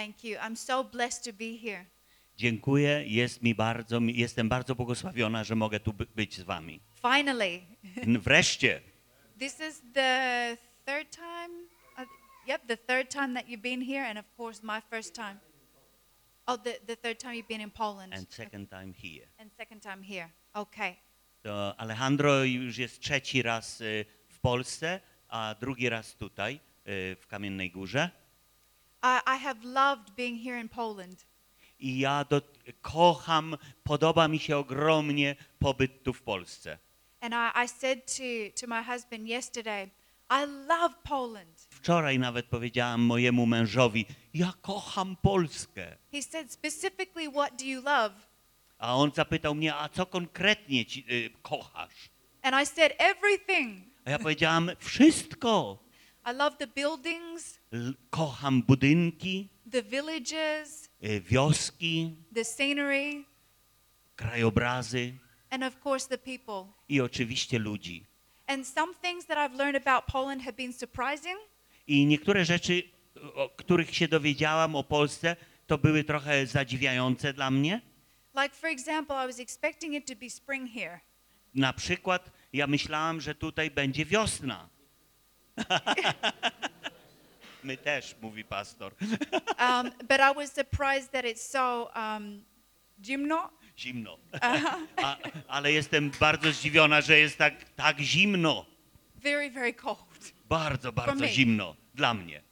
Thank you. I'm so blessed to be here. Dziękuję, jest mi bardzo, jestem bardzo błogosławiona, że mogę tu by- być z wami. Finally. Wreszcie, This is the third time. Uh, yep, the third time that you've been here, and of course, my first time. Oh, the, the third time you've been in Poland. and second time here. And second time here. Okay. To Alejandro już jest trzeci raz y, w Polsce, a drugi raz tutaj, y, w Kamiennej Górze. I, I have loved being here in Poland. I ja do, kocham, podoba mi się ogromnie pobyt tu w Polsce. And I, I said to, to my husband yesterday, I love Poland. Wczoraj nawet powiedziałam mojemu mężowi, ja kocham Polskę. He said, specifically, what do you love? A on zapytał mnie, a co konkretnie ci, y, kochasz? And I said, everything. A ja powiedziałam, wszystko. I love the buildings, kocham budynki, the villages, y, wioski, the scenery, krajobrazy and of course the people. i oczywiście ludzi. And some things that I've learned about Poland have been surprising, I niektóre rzeczy, o których się dowiedziałam o Polsce, to były trochę zadziwiające dla mnie. like for example, I was expecting it to be spring here. Na przykład ja myślałam, że tutaj będzie wiosna. My też, mówi pastor. Um, but I was surprised that it's so um. Zimno. Uh-huh. A, ale jestem bardzo zdziwiona, że jest tak, tak zimno. very, very cold. Bardzo, bardzo zimno dla mnie.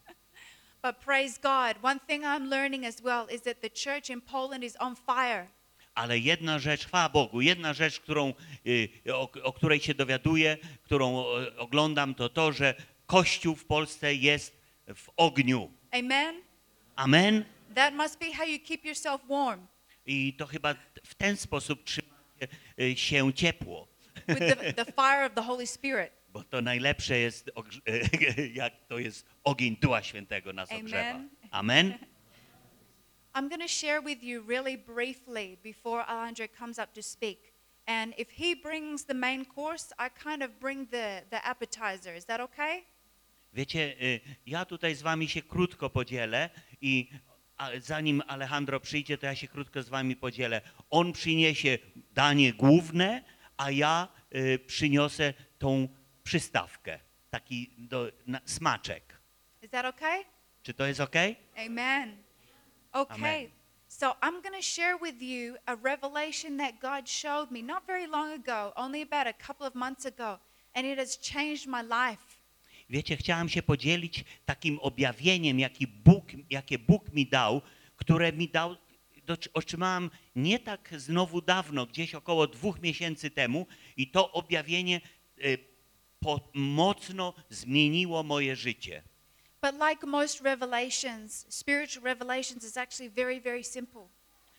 But praise God. One thing I'm learning as well is that the church in Poland is on fire. Ale jedna rzecz, chwała Bogu, jedna rzecz, którą, y, o, o której się dowiaduję, którą oglądam, to to, że Kościół w Polsce jest w ogniu. Amen. Amen. That must be how you keep yourself warm I to chyba w ten sposób trzymacie się ciepło, with the, the fire of the Holy Spirit. bo to najlepsze jest, jak to jest ogień Ducha Świętego nas Amen. ogrzewa. Amen. I'm going to share with you really briefly before Alejandro comes up to speak. And if he brings the main course, I kind of bring the, the appetizer. Is that okay? Wiecie, y, ja tutaj z wami się krótko podzielę i zanim Alejandro przyjdzie, to ja się krótko z wami podzielę. On przyniesie danie główne, a ja y, przyniosę tą przystawkę, taki do, na, smaczek. Is that okay? Czy to jest ok? Amen. Okay. Amen. So I'm going to share with you a revelation that God showed me not very long ago, only about a couple of months ago, and it has changed my life. Wiecie, chciałam się podzielić takim objawieniem, jaki Bóg, jakie Bóg mi dał, które mi dał, otrzymałam nie tak znowu dawno, gdzieś około dwóch miesięcy temu i to objawienie y, po, mocno zmieniło moje życie. But like most revelations, spiritual revelations is actually very, very simple.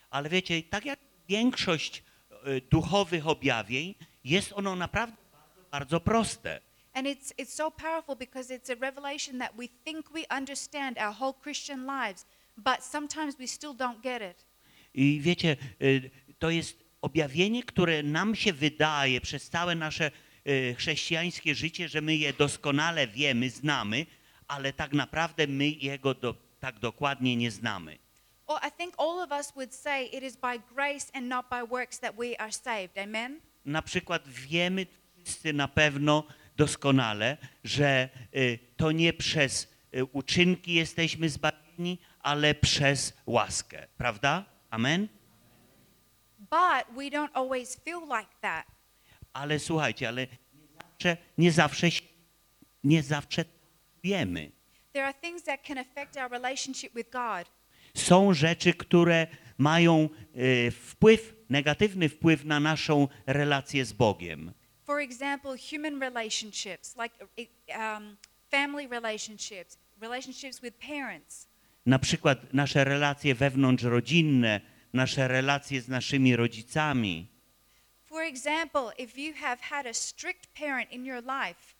Ale wiecie, tak jak większość y, duchowych objawień, jest ono naprawdę bardzo, bardzo proste. And it's, it's so powerful because it's a revelation that we think we understand our whole Christian lives, but sometimes we still don't get it. I wiecie, y, to jest objawienie, które nam się wydaje przez całe nasze y, chrześcijańskie życie, że my je doskonale wiemy, znamy, ale tak naprawdę my jego do, tak dokładnie nie znamy. Well, I think all of us would say it is by grace and not by works that we are saved. Amen? Na przykład wiemy wszyscy na pewno doskonale, że y, to nie przez y, uczynki jesteśmy zbawieni, ale przez łaskę, prawda? Amen? But we don't always feel like that. Ale słuchajcie, ale nie zawsze, nie zawsze, nie zawsze wiemy. There are things that can affect our relationship with God. Są rzeczy, które mają e, wpływ, negatywny wpływ na naszą relację z Bogiem. For example, human relationships, like um, family relationships, relationships with parents. Na przykład nasze relacje wewnątrzrodzinne, nasze relacje z naszymi rodzicami. For example, if you have had a strict parent in your life,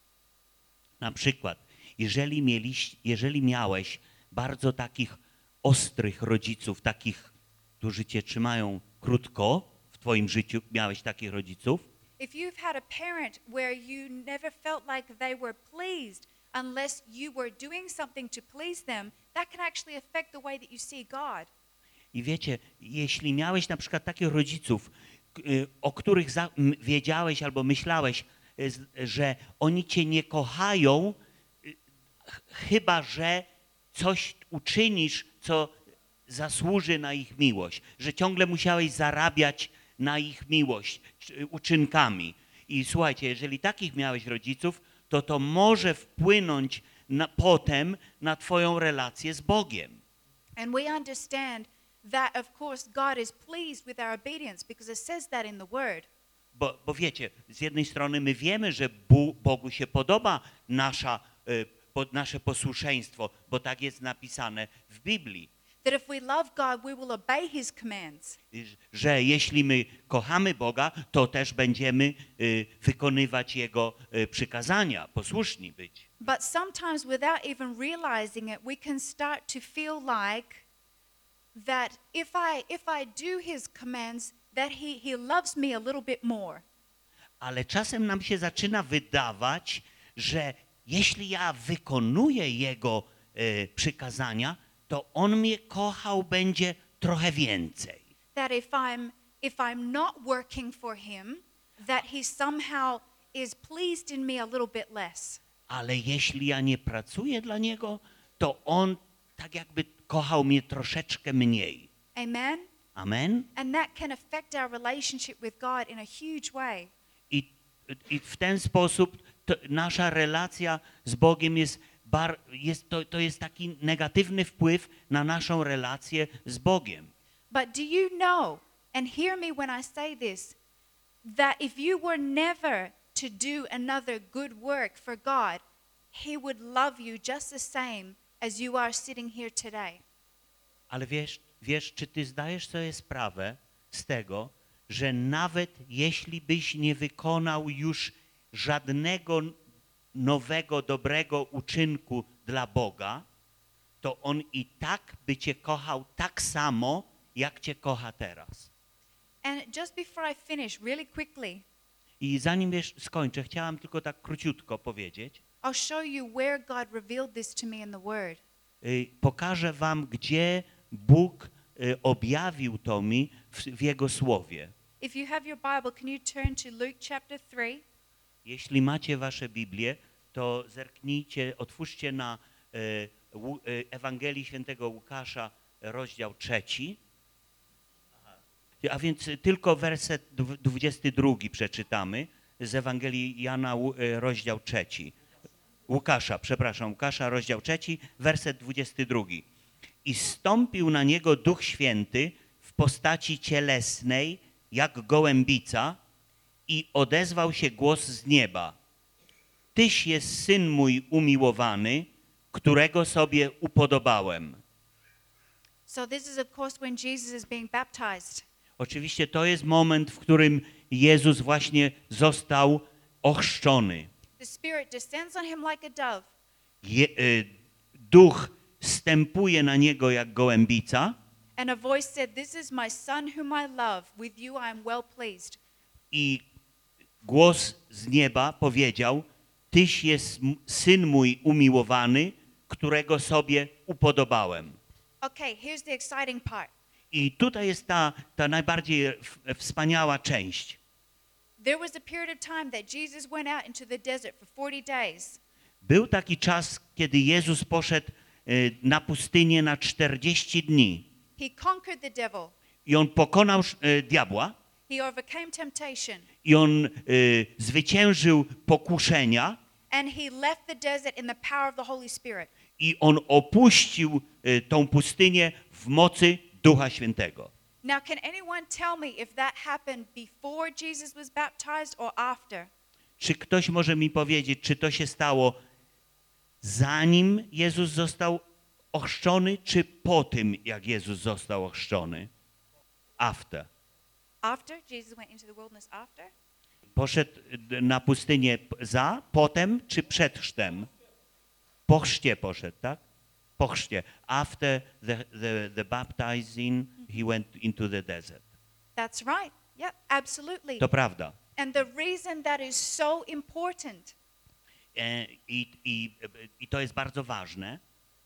Na przykład, jeżeli, mieliś, jeżeli miałeś bardzo takich ostrych rodziców, takich, którzy cię trzymają krótko w twoim życiu, miałeś takich rodziców, if you've had a parent where you never felt like they were pleased unless you were doing something to please them, that can actually affect the way that you see God. I wiecie, jeśli miałeś na przykład takich rodziców, y, o których wiedziałeś albo myślałeś, y, że oni cię nie kochają, y, ch- chyba że coś uczynisz, co zasłuży na ich miłość, że ciągle musiałeś zarabiać na ich miłość uczynkami. I słuchajcie, jeżeli takich miałeś rodziców, to to może wpłynąć na, potem na twoją relację z Bogiem. And we understand that, of course, God is pleased with our obedience because it says that in the Word. Bo, bo wiecie, z jednej strony my wiemy, że Bu- Bogu się podoba nasza, y, po, nasze posłuszeństwo, bo tak jest napisane w Biblii, That if we love God, we will obey His commands. że jeśli my kochamy Boga, to też będziemy y, wykonywać Jego y, przykazania, posłuszni być. But sometimes, without even realizing it, we can start to feel like that if I if I do His commands, that He He loves me a little bit more. Ale czasem nam się zaczyna wydawać, że jeśli ja wykonuję Jego y, przykazania, to On mnie kochał będzie trochę więcej. That if I'm if I'm not working for Him, that He somehow is pleased in me a little bit less. Ale jeśli ja nie pracuję dla Niego, to On tak jakby kochał mnie troszeczkę mniej. Amen. Amen? And that can affect our relationship with God in a huge way. I, i w ten sposób to, nasza relacja z Bogiem jest, bar, jest to, to jest taki negatywny wpływ na naszą relację z Bogiem. But do you know, and hear me when I say this, that if you were never to do another good work for God, He would love you just the same as you are sitting here today. Ale wiesz, wiesz, czy ty zdajesz sobie sprawę z tego, że nawet jeśli byś nie wykonał już żadnego nowego, dobrego uczynku dla Boga, to On i tak by cię kochał tak samo, jak cię kocha teraz. And just before I finish, really quickly, I zanim wiesz, skończę, chciałam tylko tak króciutko powiedzieć. I'll show you where God revealed this to me in the Word. Pokażę wam, gdzie Bóg y, objawił to mi w, w Jego Słowie. If you have your Bible, can you turn to Luke chapter 3? Jeśli macie wasze Biblię, to zerknijcie, otwórzcie na e, e, Ewangelii Świętego Łukasza, rozdział trzeci. A więc tylko werset dw- 22 przeczytamy z Ewangelii Jana, e, rozdział trzeci. Łukasza, przepraszam, Łukasza, rozdział trzeci, werset 22. I stąpił na niego Duch Święty w postaci cielesnej, jak gołębica, i odezwał się głos z nieba. Tyś jest syn mój umiłowany, którego sobie upodobałem. So, this is, of course, when Jesus is being baptized. Oczywiście to jest moment, w którym Jezus właśnie został ochrzczony. The Spirit descends on him like a dove. Je, y, duch stępuje na niego jak gołębica And a voice said, This is my son whom I love. With you I am well pleased. i głos z nieba powiedział, Tyś jest syn mój umiłowany, którego sobie upodobałem. Okay, here's the exciting part. I tutaj jest ta, ta najbardziej wspaniała część. There was a period of time that Jesus went out into the desert for 40 days. Był taki czas, kiedy Jezus poszedł y, na pustynię na 40 dni He conquered the devil, i on pokonał y, diabła he overcame temptation, i on y, zwyciężył pokuszenia and he left the desert in the power of the Holy Spirit. i on opuścił y, tą pustynię w mocy Ducha Świętego. Now, can anyone tell me if that happened before Jesus was baptized or after? Czy ktoś może mi powiedzieć, czy to się stało zanim Jezus został ochrzczony, czy po tym, jak Jezus został ochrzczony? After. After? Jesus went into the wilderness after? Poszedł y, na pustynię za, potem czy przed chrztem? Po chrzcie poszedł, tak? Po chrzcie. After the, the, the baptizing, he went into the desert. That's right. Yep, absolutely. To prawda. And the reason that is so important E, I, i, I to jest bardzo ważne,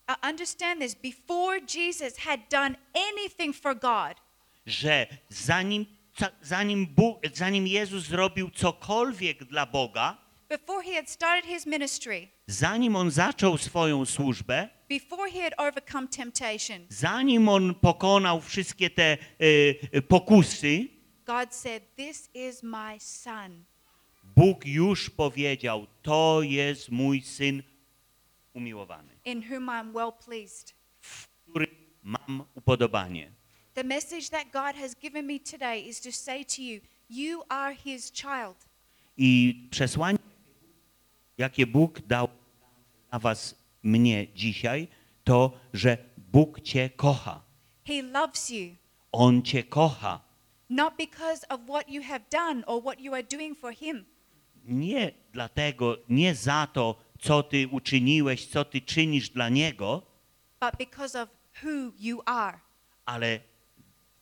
Uh, understand this. Before Jesus had done anything for God, że zanim, zanim, Bóg, zanim Jezus zrobił cokolwiek dla Boga, before he had started his ministry, zanim On zaczął swoją służbę, before he had overcome temptation, zanim On pokonał wszystkie te e, e, pokusy, God said, This is my son. Bóg już powiedział, to jest mój Syn umiłowany, in whom I'm well pleased. w którym mam upodobanie. The message that God has given me today is to say to you, you are his child. I przesłanie, jakie Bóg dał na was, mnie dzisiaj, to, że Bóg cię kocha. He loves you, On cię kocha. not because of what you have done or what you are doing for him, Nie dlatego, nie za to, co ty uczyniłeś, co ty czynisz dla Niego, but because of who you are. ale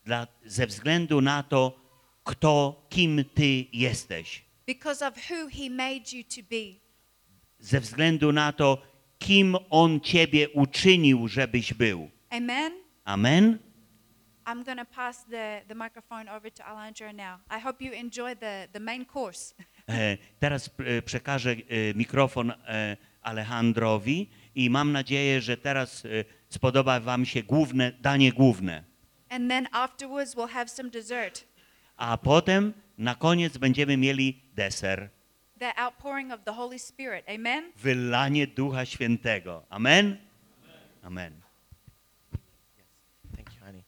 dla, ze względu na to, kto, kim ty jesteś. Because of who he made you to be. Ze względu na to, kim On ciebie uczynił, żebyś był. Amen? Amen? I'm going to pass the, the microphone over to Alondra now. I hope you enjoy the, the main course. E, Teraz e, przekażę e, mikrofon Alejandrowi i mam nadzieję, że teraz spodoba wam się główne, danie główne. And then afterwards, we'll have some dessert. A potem na koniec będziemy mieli deser. The outpouring of the Holy Spirit. Amen? Wylanie Ducha Świętego. Amen? Amen. Thank you, honey.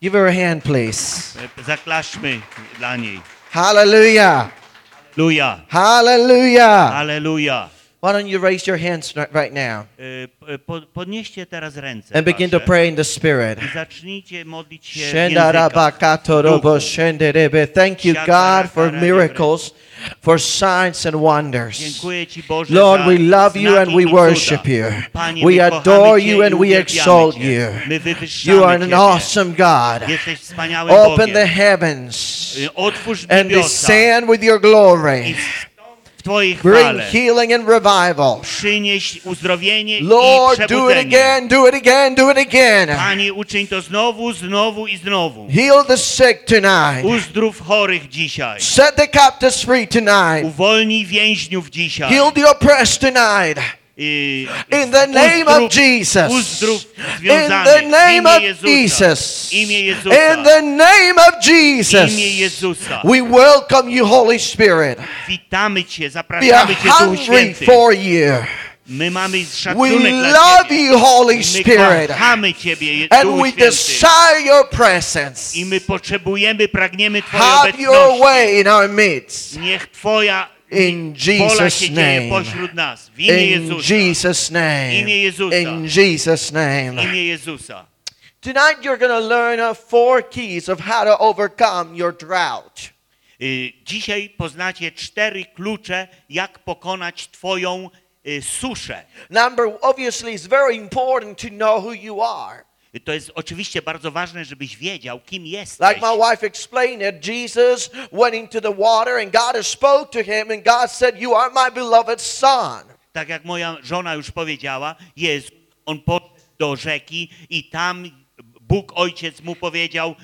Give her a hand, please. Zaklaszmy dla niej. Hallelujah. Luja. Hallelujah. Aleluja. Why don't you raise your hands right- now Podnieście teraz ręce and begin to pray in the Spirit. i zacznijcie modlić się w językach. Shendarabakatorobo Duchu. shenderebe. Thank you, God, for miracles, for signs and wonders. Dziękuję Ci Boże Lord, we love you and we worship you. We adore you and we exalt you. You are an awesome God. Open the heavens and descend with your glory. Twojej Bring chwale healing and revival. przynieś uzdrowienie Lord, i do it przebudzenie. again, do it again, do it again. Panie, uczyń to znowu, znowu i znowu. Heal the sick tonight. Uzdrów chorych dzisiaj. Set the captives free tonight. Uwolnij więźniów dzisiaj. Heal the oppressed tonight. I In the name of Jesus. In the name of Jezusa. Jesus. Imię Jezusa. In the name of Jesus. Imię Jezusa. We welcome you, Holy Spirit. Witamy Cię, We are zapraszamy Cię Duchu hungry Święty. for you. My mamy We szacunek love you, Holy Spirit. Ciebie, And we desire your presence. I my potrzebujemy, pragniemy Twojej Have your way in our midst. Niech Twoja In Jesus' name. pośród nas. W In Jesus' name. In Jesus' name. Tonight you're going to learn uh, four keys of how to overcome your drought. Dzisiaj poznacie cztery klucze, jak pokonać Twoją suszę. Number, obviously, it's very important to know who you are. To jest oczywiście bardzo ważne, żebyś wiedział, kim jesteś. Like my wife explained it, Jesus went into the water and God spoke to him and God said, you are my beloved son. Tak jak moja żona już powiedziała, jest, on poszedł do rzeki i tam Bóg Ojciec mu powiedział,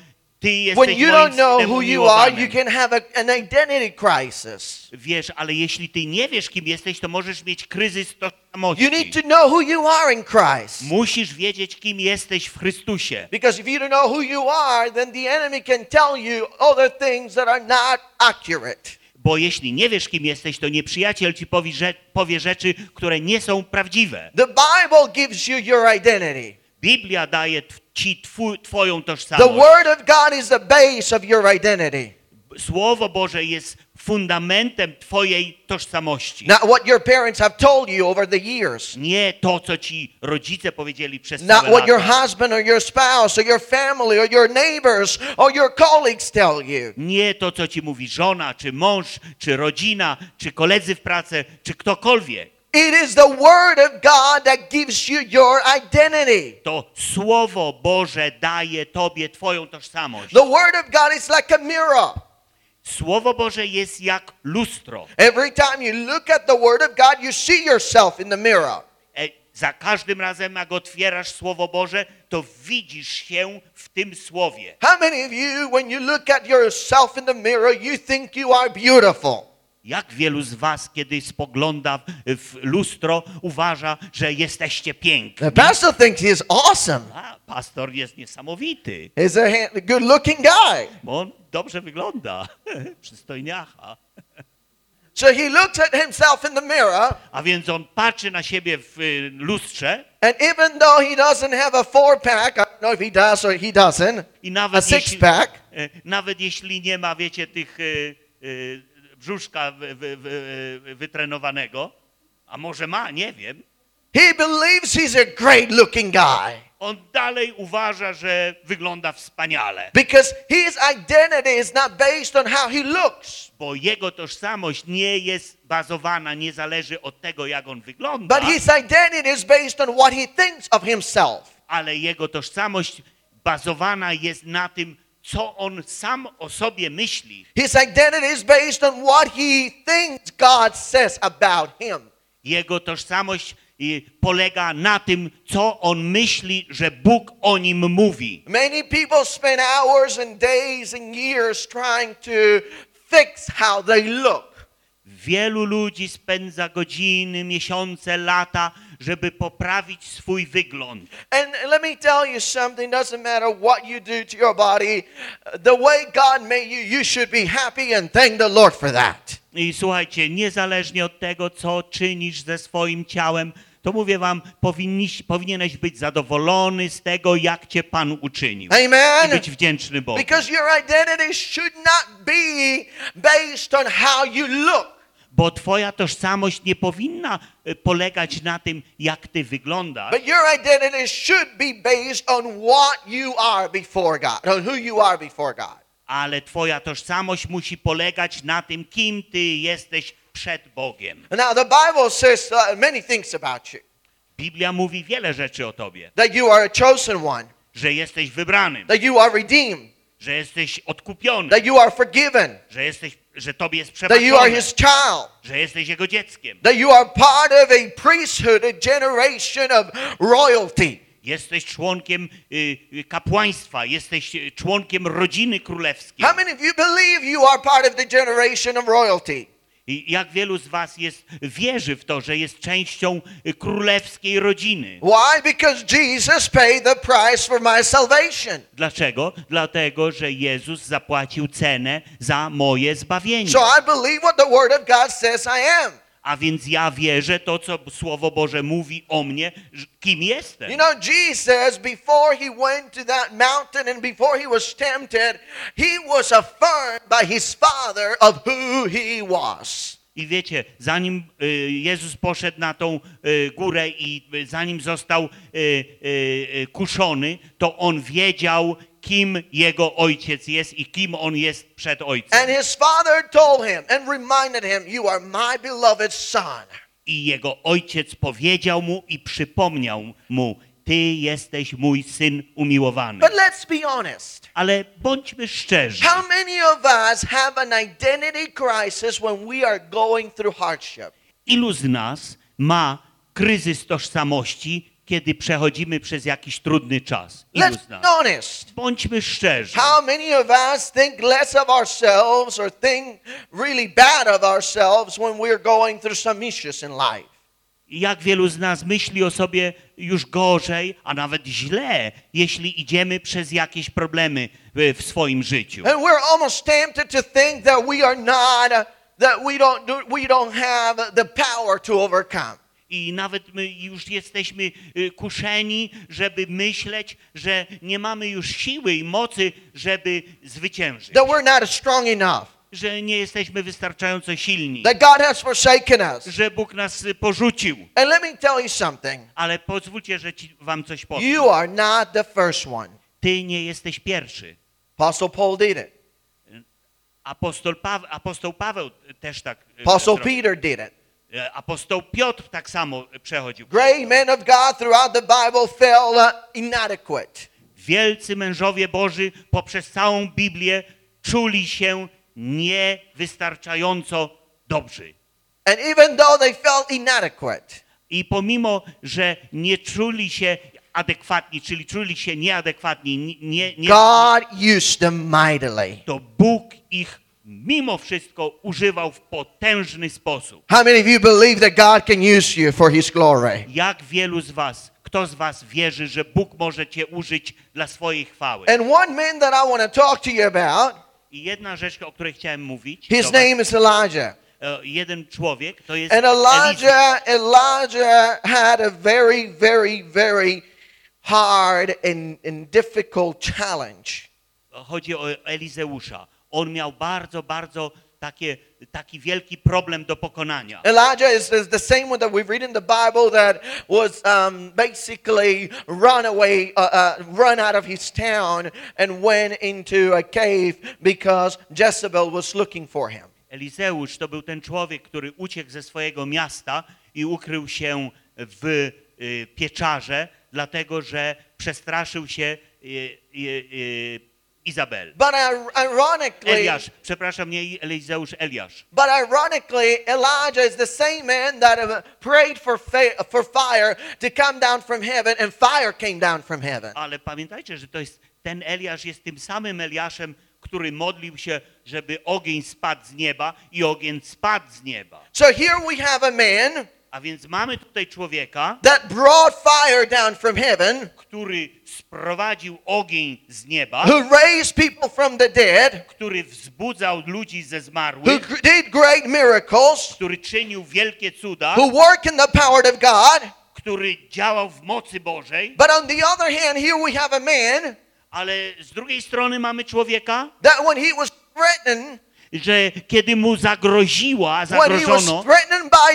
When you don't know who you are, you can have a, an identity crisis. Wiesz, ale jeśli ty nie wiesz, kim jesteś, to możesz mieć kryzys tożsamości. You need to know who you are in Christ. Musisz wiedzieć, kim jesteś w Chrystusie. Because if you don't know who you are, then the enemy can tell you other things that are not accurate. Bo jeśli nie wiesz, kim jesteś, to nieprzyjaciel ci powie, powie rzeczy, które nie są prawdziwe. The Bible gives you your identity. Biblia daje ci twój, twoją The tożsamość. Word of God is the base of your identity. Słowo Boże jest fundamentem twojej tożsamości. Not what your parents have told you over the years. Nie to, co ci rodzice powiedzieli przez Not całe what your husband or your spouse or your family or your neighbors or your colleagues tell you. Nie to, co ci mówi żona, czy mąż, czy rodzina, czy koledzy w pracy, czy ktokolwiek. It is the Word of God that gives you your identity. To Słowo Boże daje tobie twoją tożsamość. The Word of God is like a mirror. Słowo Boże jest jak lustro. Every time you look at the Word of God, you see yourself in the mirror. Za każdym razem, jak otwierasz Słowo Boże, to widzisz się w tym Słowie. How many of you, when you look at yourself in the mirror, you think you are beautiful? Jak wielu z was, kiedy spogląda w- lustro, uważa, że jesteście piękni? The pastor thinks he is awesome. A, pastor jest niesamowity, He's a good looking guy. bo on dobrze wygląda. Przystojniacha. So he looks at himself in the mirror, A więc on patrzy na siebie w y, lustrze and even though he doesn't have a four pack, I don't know if he does or he doesn't, i a nawet six jeśli, pack, e, nawet jeśli nie ma, wiecie, tych y, y, brzuszka wy, wy, wy, wytrenowanego, a może ma, nie wiem, he believes he's a great looking guy. on dalej uważa, że wygląda wspaniale. Because his identity is not based on how he looks, bo jego tożsamość nie jest bazowana, nie zależy od tego, jak on wygląda, but his identity is based on what he thinks of himself. ale jego tożsamość bazowana jest na tym, co on sam o sobie myśli. His identity is based on what he thinks God says about him. Jego tożsamość y, polega na tym, co on myśli, że Bóg o nim mówi. Many people spend hours and days and years trying to fix how they look. Wielu ludzi spędza godziny, miesiące, lata, żeby poprawić swój wygląd. And let me tell you something, doesn't matter what you do to your body, the way God made you, you should be happy and thank the Lord for that. I słuchajcie, niezależnie od tego, co czynisz ze swoim ciałem, to mówię wam, powinniś, powinieneś być zadowolony z tego, jak cię Pan uczynił. I Amen. być wdzięczny Bogu. Because your identity should not be based on how you look. Bo twoja tożsamość nie powinna e, polegać na tym, jak ty wyglądasz, But your identity should be based on what you are before God, on who you are before God. ale twoja tożsamość musi polegać na tym, kim ty jesteś przed Bogiem. Now, the Bible says uh, many things about you. Biblia mówi wiele rzeczy o tobie, that you are a chosen one, że jesteś wybranym, that you are redeemed, że jesteś odkupiony, that you are forgiven, że jesteś, że tobie jest that you are His child, że jesteś jego dzieckiem. that you are part of a priesthood, a generation of royalty. Jesteś członkiem y, y, kapłaństwa, jesteś y, członkiem rodziny królewskiej. How many of you believe you are part of the generation of royalty? Jak wielu z was jest, wierzy w to, że jest częścią królewskiej rodziny? Why? Because Jesus paid the price for my salvation. Dlaczego? Dlatego, że Jezus zapłacił cenę za moje zbawienie. So I believe what the Word of God says I am. A więc ja wierzę to, co Słowo Boże mówi o mnie, kim jestem. You know, Jesus, before he went to that mountain and before he was tempted, he was affirmed by his Father of who he was. I wiecie, zanim y, Jezus poszedł na tą y, górę i y, zanim został kuszony, to on wiedział, kim jego ojciec jest i kim on jest przed ojcem. And his Father told him and reminded him, You are my beloved Son. I jego ojciec powiedział mu i przypomniał mu, ty jesteś mój syn umiłowany. But let's be honest. Ale bądźmy szczerzy. How many of us have an identity crisis when we are going through hardship? Ilu z nas ma kryzys tożsamości, kiedy przechodzimy przez jakiś trudny czas? Ilu Let's z nas? be honest. Bądźmy szczerzy. How many of us think less of ourselves or think really bad of ourselves when we're going through some issues in life? Jak wielu z nas myśli o sobie już gorzej, a nawet źle, jeśli idziemy przez jakieś problemy w, swoim życiu. And we're almost tempted to think that we are not, that we don't, do, we don't have the power to overcome. I nawet my już jesteśmy y, kuszeni, żeby myśleć, że nie mamy już siły i mocy, żeby zwyciężyć. That we're not strong enough. Że nie jesteśmy wystarczająco silni. That God has forsaken us. Że Bóg nas y, porzucił. And let me tell you something. Ale pozwólcie, że ci, wam coś powiem. You are not the first one. Ty nie jesteś pierwszy. Apostle Paul did it. Apostol, Paweł, apostoł Paweł też tak y, Apostle. Peter did it. E, Apostoł Piotr tak samo przechodził. Great men of God throughout the Bible fell uh, inadequate. Wielcy mężowie Boży poprzez całą Biblię czuli się niewystarczająco dobrzy. And even though they felt inadequate, I pomimo, że nie czuli się adekwatni, czyli czuli się nieadekwatni, nie, nie, nie, God used them mightily. to Bóg ich mimo wszystko używał w potężny sposób. How many of you believe that God can use you for His glory? Jak wielu z was, kto z was wierzy, że Bóg może cię użyć dla swojej chwały? And one man that I want to talk to you about, I jedna rzecz, o której chciałem mówić, his name is Elijah. e, jeden człowiek, to jest And. Elijah, Elijah had a very, very, very hard and, and difficult challenge. Chodzi o Elizeusza. On miał bardzo, bardzo takie, taki wielki problem do pokonania. Elijah is, is the same one that we read in the Bible that was um, basically run away, uh, uh, run out of his town and went into a cave because Jezebel was looking for him. Elizeusz to był ten człowiek, który uciekł ze swojego miasta i ukrył się w y, pieczarze, dlatego że przestraszył się y, y, y, Izabel. But ir- ironically, Eliasz, przepraszam, nie Elizeusz, Eliasz. but ironically, Elijah is the same man that uh, prayed for, for fire to come down from heaven, and fire came down from heaven. Ale pamiętajcie, że to jest ten Eliasz jest tym samym Eliaszem, który modlił się, żeby ogień spadł z nieba i ogień spadł z nieba. So here we have a man A więc mamy tutaj człowieka, that brought fire down from heaven, który sprowadził ogień z nieba, who raised people from the dead, który wzbudzał ludzi ze who zmarłych, gr- did great miracles, który czynił wielkie cuda, who work in the power of God. który działał w mocy Bożej, But on the other hand, here we have a man ale z drugiej strony mamy człowieka, that when he was threatened, że kiedy mu zagroziła, zagrożono,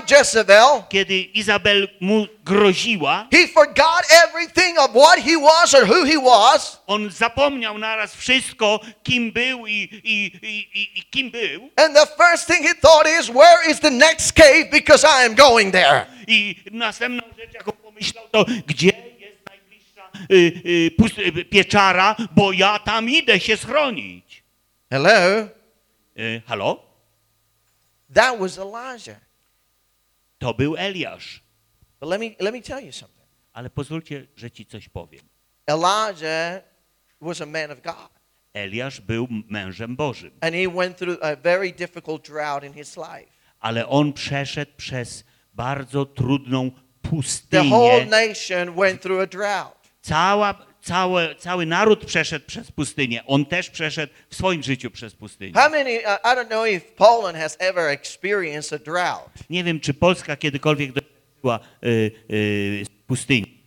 Jezebel, kiedy Izabel mu groziła, he forgot everything of what he was or who he was, on zapomniał naraz wszystko, kim był i, i, i, i, kim był. and the first thing he thought is, where is the next cave because I am going there. I następną rzecz, jaką pomyślał, to gdzie jest najbliższa y, y, y, pieczara, bo ja tam idę się schronić. Hello? Y, halo? That was Elijah. To był Eliasz. But let me, let me tell you something. Ale pozwólcie, że ci coś powiem. Elijah was a man of God. Eliasz był mężem Bożym, And he went through a very difficult drought in his life. ale on przeszedł przez bardzo trudną The whole pustynię. nation went through a drought. Cała, całe, cały naród przeszedł przez pustynię. On też przeszedł w swoim życiu przez pustynię. How many, uh, I don't know if Poland has ever experienced a drought. Nie wiem, czy Polska kiedykolwiek doświadczyła y, y, pustyni.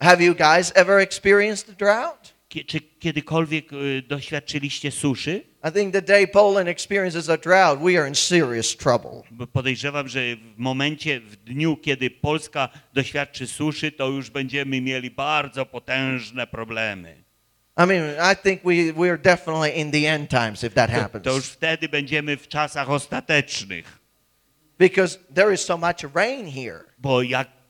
Have you guys ever experienced a drought? Czy kiedykolwiek y, doświadczyliście suszy? I think the day Poland experiences a drought, we are in serious trouble. Podejrzewam, że w momencie, w dniu, kiedy Polska doświadczy suszy, to już będziemy mieli bardzo potężne problemy. I mean, I think we, we're definitely in the end times if that To, happens. to już wtedy będziemy w czasach ostatecznych. Because there is so much rain here. Bo jak to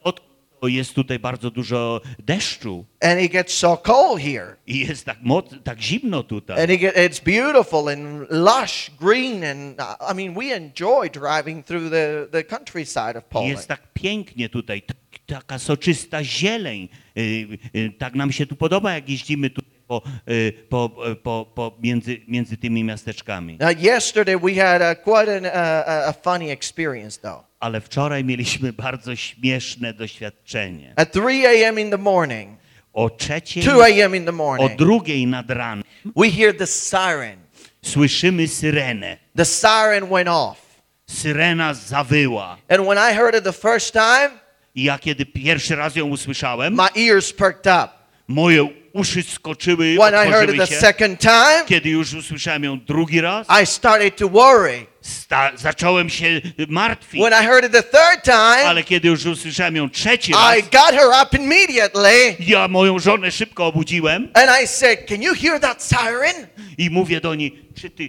jest tutaj bardzo dużo deszczu And it gets so cold here. i jest tak, moc, tak zimno tutaj. And it get, it's beautiful and lush, green. And I mean, we enjoy driving through the, the countryside of Poland. Jest tak pięknie tutaj, t- taka soczysta zieleń. Y, y, Tak nam się tu podoba, jak jeździmy tu po, y, po, y, po, po między, między tymi miasteczkami. Now, yesterday we had a, quite an, a- a funny experience, though. Ale wczoraj mieliśmy bardzo śmieszne doświadczenie. At 3 a.m. in the morning, O trzeciej, 2 a.m. in the o morning, drugiej nad ranem we hear the siren. słyszymy syrenę. The siren went off. Syrena zawyła. And when I heard it the first time, I ja kiedy pierwszy raz ją usłyszałem, my ears perked up. moje uszy skoczyły, When I heard it the się. second time, Kiedy już usłyszałem ją drugi raz, I started to worry. sta- zacząłem się martwić. When I heard it the third time, Ale kiedy już usłyszałem ją trzeci raz, I got her up immediately ja moją żonę szybko obudziłem and I said, Can you hear that siren? i mówię do niej, czy ty,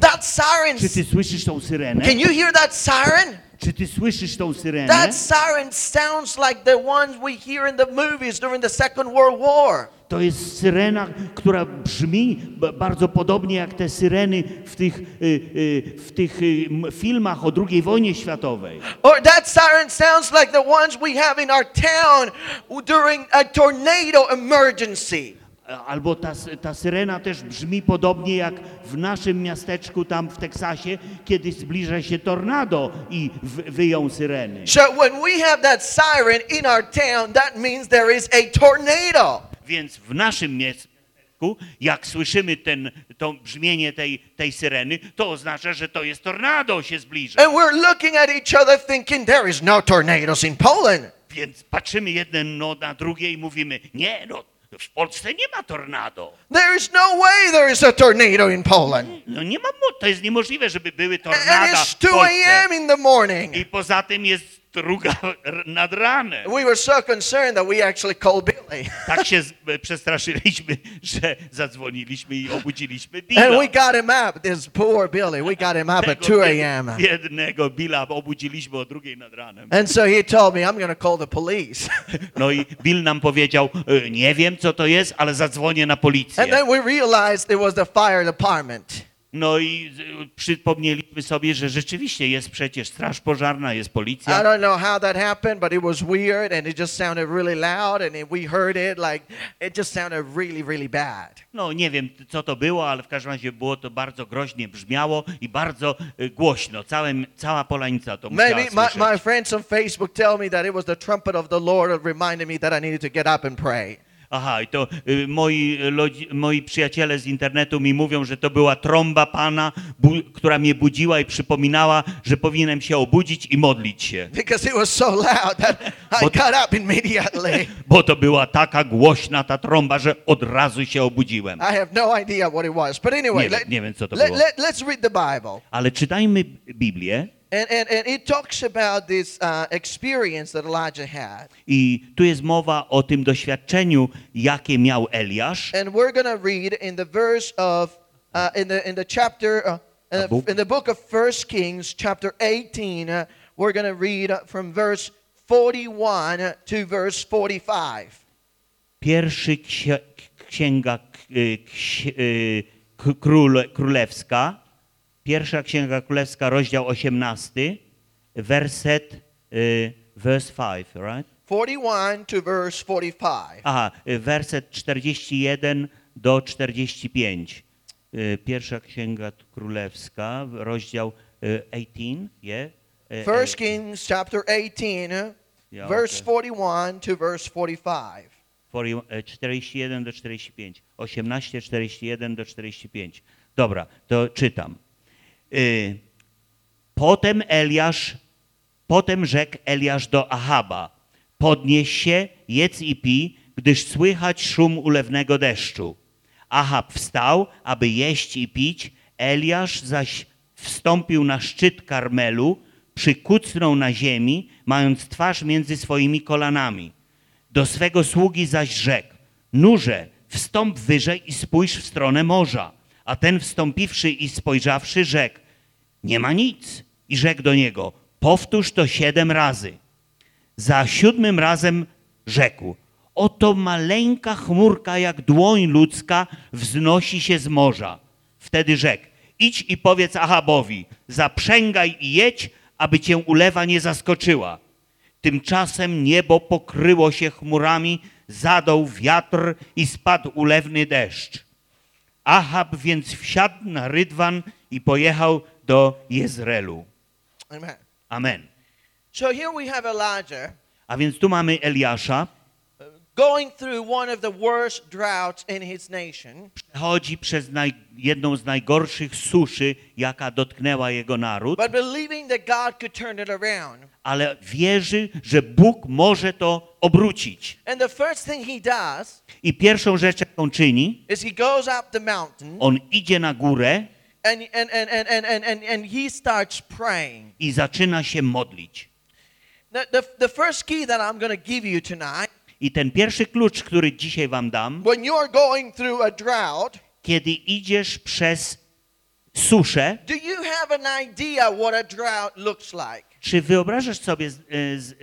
That siren. czy ty słyszysz tą syrenę? Can you hear that siren? Czy ty słyszysz tą syrenę? That siren sounds like the ones we hear in the movies during the Second World War. To jest syrena, która brzmi bardzo podobnie jak te syreny w tych, y, y, w tych y, filmach o II wojnie światowej. Or that siren sounds like the ones we have in our town during a tornado emergency. Albo ta, ta syrena też brzmi podobnie jak w naszym miasteczku tam w Teksasie, kiedy zbliża się tornado i w, wyją syreny. So when we have that siren in our town, that means there is a tornado. Więc w naszym miasteczku, jak słyszymy ten, to brzmienie tej, tej syreny, to oznacza, że to jest tornado się zbliża. And we're looking at each other thinking there is no tornadoes in Poland. Więc patrzymy jeden no na drugie i mówimy, nie, no w Polsce nie ma tornado. There is no way there is a tornado in Poland. No nie ma, to jest niemożliwe, żeby były And tornada it's w 2 Polsce. a.m. in the morning. I poza tym jest nad ranem. We were so concerned that we actually called Billy. Tak się przestraszyliśmy, że zadzwoniliśmy i obudziliśmy And we got him up. This poor Billy. We got him up at 2 a.m. Biednego Billa obudziliśmy o drugiej nad ranem. And so he told me, I'm going to call the police. No i Bill nam powiedział, "E, nie wiem co to jest, ale zadzwonię na policję. And then we realized it was the fire department. No i z- przypomnieliśmy sobie, że rzeczywiście jest przecież straż pożarna, jest I policja. don't know how that happened, but it was weird and it just sounded really loud. And we heard it like it just sounded really, really bad. No nie wiem co to było, ale w każdym razie było to bardzo groźnie brzmiało i bardzo e, głośno. Całe, cała Polanica to musiała Maybe my, słyszeć. my friends on Facebook tell me that it was the trumpet of the Lord reminded me that I needed to get up and pray. Aha, i to y, moi, lodzi, moi przyjaciele z internetu mi mówią, że to była trąba Pana, która mnie budziła i przypominała, że powinienem się obudzić i modlić się. Because it was so loud that I But- got up immediately. Bo to była taka głośna ta trąba, że od razu się obudziłem. I have no idea what it was. But anyway, Nie let, nie wiem, co to let, było. let, let's read the Bible. Ale czytajmy Biblię And, and, and it talks about this uh, experience that Elijah had. i tu jest mowa o tym doświadczeniu, jakie miał Eliasz. And we're going to read in the verse of, uh, in, the, in the chapter, uh, uh, in the book of First Kings, chapter 18, uh, we're going to read from verse 41 to verse 45. Pierwszy ksi- księga k- y, ksi- y, k- król, królewska, pierwsza księga królewska, rozdział 18, werset, y, verse 5, right? 41 to verse 45. Aha, y, werset 41 do 45. Y, Pierwsza księga królewska, rozdział y, 18, yeah? Y, First y, Kings chapter 18, Yeah, verse okay. 41 to verse 45. 40, e, 41 do 45. 18, 41 do 45. Dobra, to czytam. Y, Potem Eliasz, potem rzekł Eliasz do Ahaba, podnieś się, jedz i pij, gdyż słychać szum ulewnego deszczu. Ahab wstał, aby jeść i pić, Eliasz zaś wstąpił na szczyt Karmelu, przykucnął na ziemi, mając twarz między swoimi kolanami. Do swego sługi zaś rzekł, nurze, wstąp wyżej i spójrz w stronę morza. A ten wstąpiwszy i spojrzawszy, rzekł, nie ma nic. I rzekł do niego, powtórz to siedem razy. Za siódmym razem rzekł, oto maleńka chmurka jak dłoń ludzka wznosi się z morza. Wtedy rzekł, idź i powiedz Ahabowi, zaprzęgaj i jedź, aby cię ulewa nie zaskoczyła. Tymczasem niebo pokryło się chmurami, zadął wiatr i spadł ulewny deszcz. Ahab więc wsiadł na rydwan i pojechał do Jezreelu. Amen. Amen. So here we have Elijah A więc tu mamy Eliasza, going through one of the worst droughts in his nation. przechodzi przez naj, jedną z najgorszych suszy, jaka dotknęła jego naród, but believing that God could turn it around. ale wierzy, że Bóg może to obrócić. And the first thing he does I pierwszą rzecz, jaką czyni, is he goes up the mountain on idzie na górę and, and, and, and, and, and, and, he starts praying. i zaczyna się modlić. The, the, the first key that I'm going to give you tonight I ten pierwszy klucz, który dzisiaj wam dam, when you are going through a drought, kiedy idziesz przez suszę, do you have an idea what a drought looks like? czy wyobrażasz sobie, e,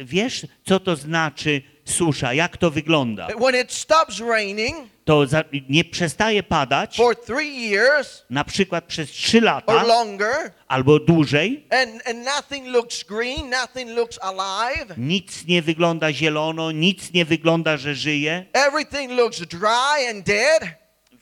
wiesz, co to znaczy susza, jak to wygląda? When it stops raining To za, nie przestaje padać, for three years na przykład przez trzy lata longer, albo dłużej, and, and nothing looks green, nothing looks alive, nic nie wygląda zielono, nic nie wygląda, że żyje, everything looks dry and dead.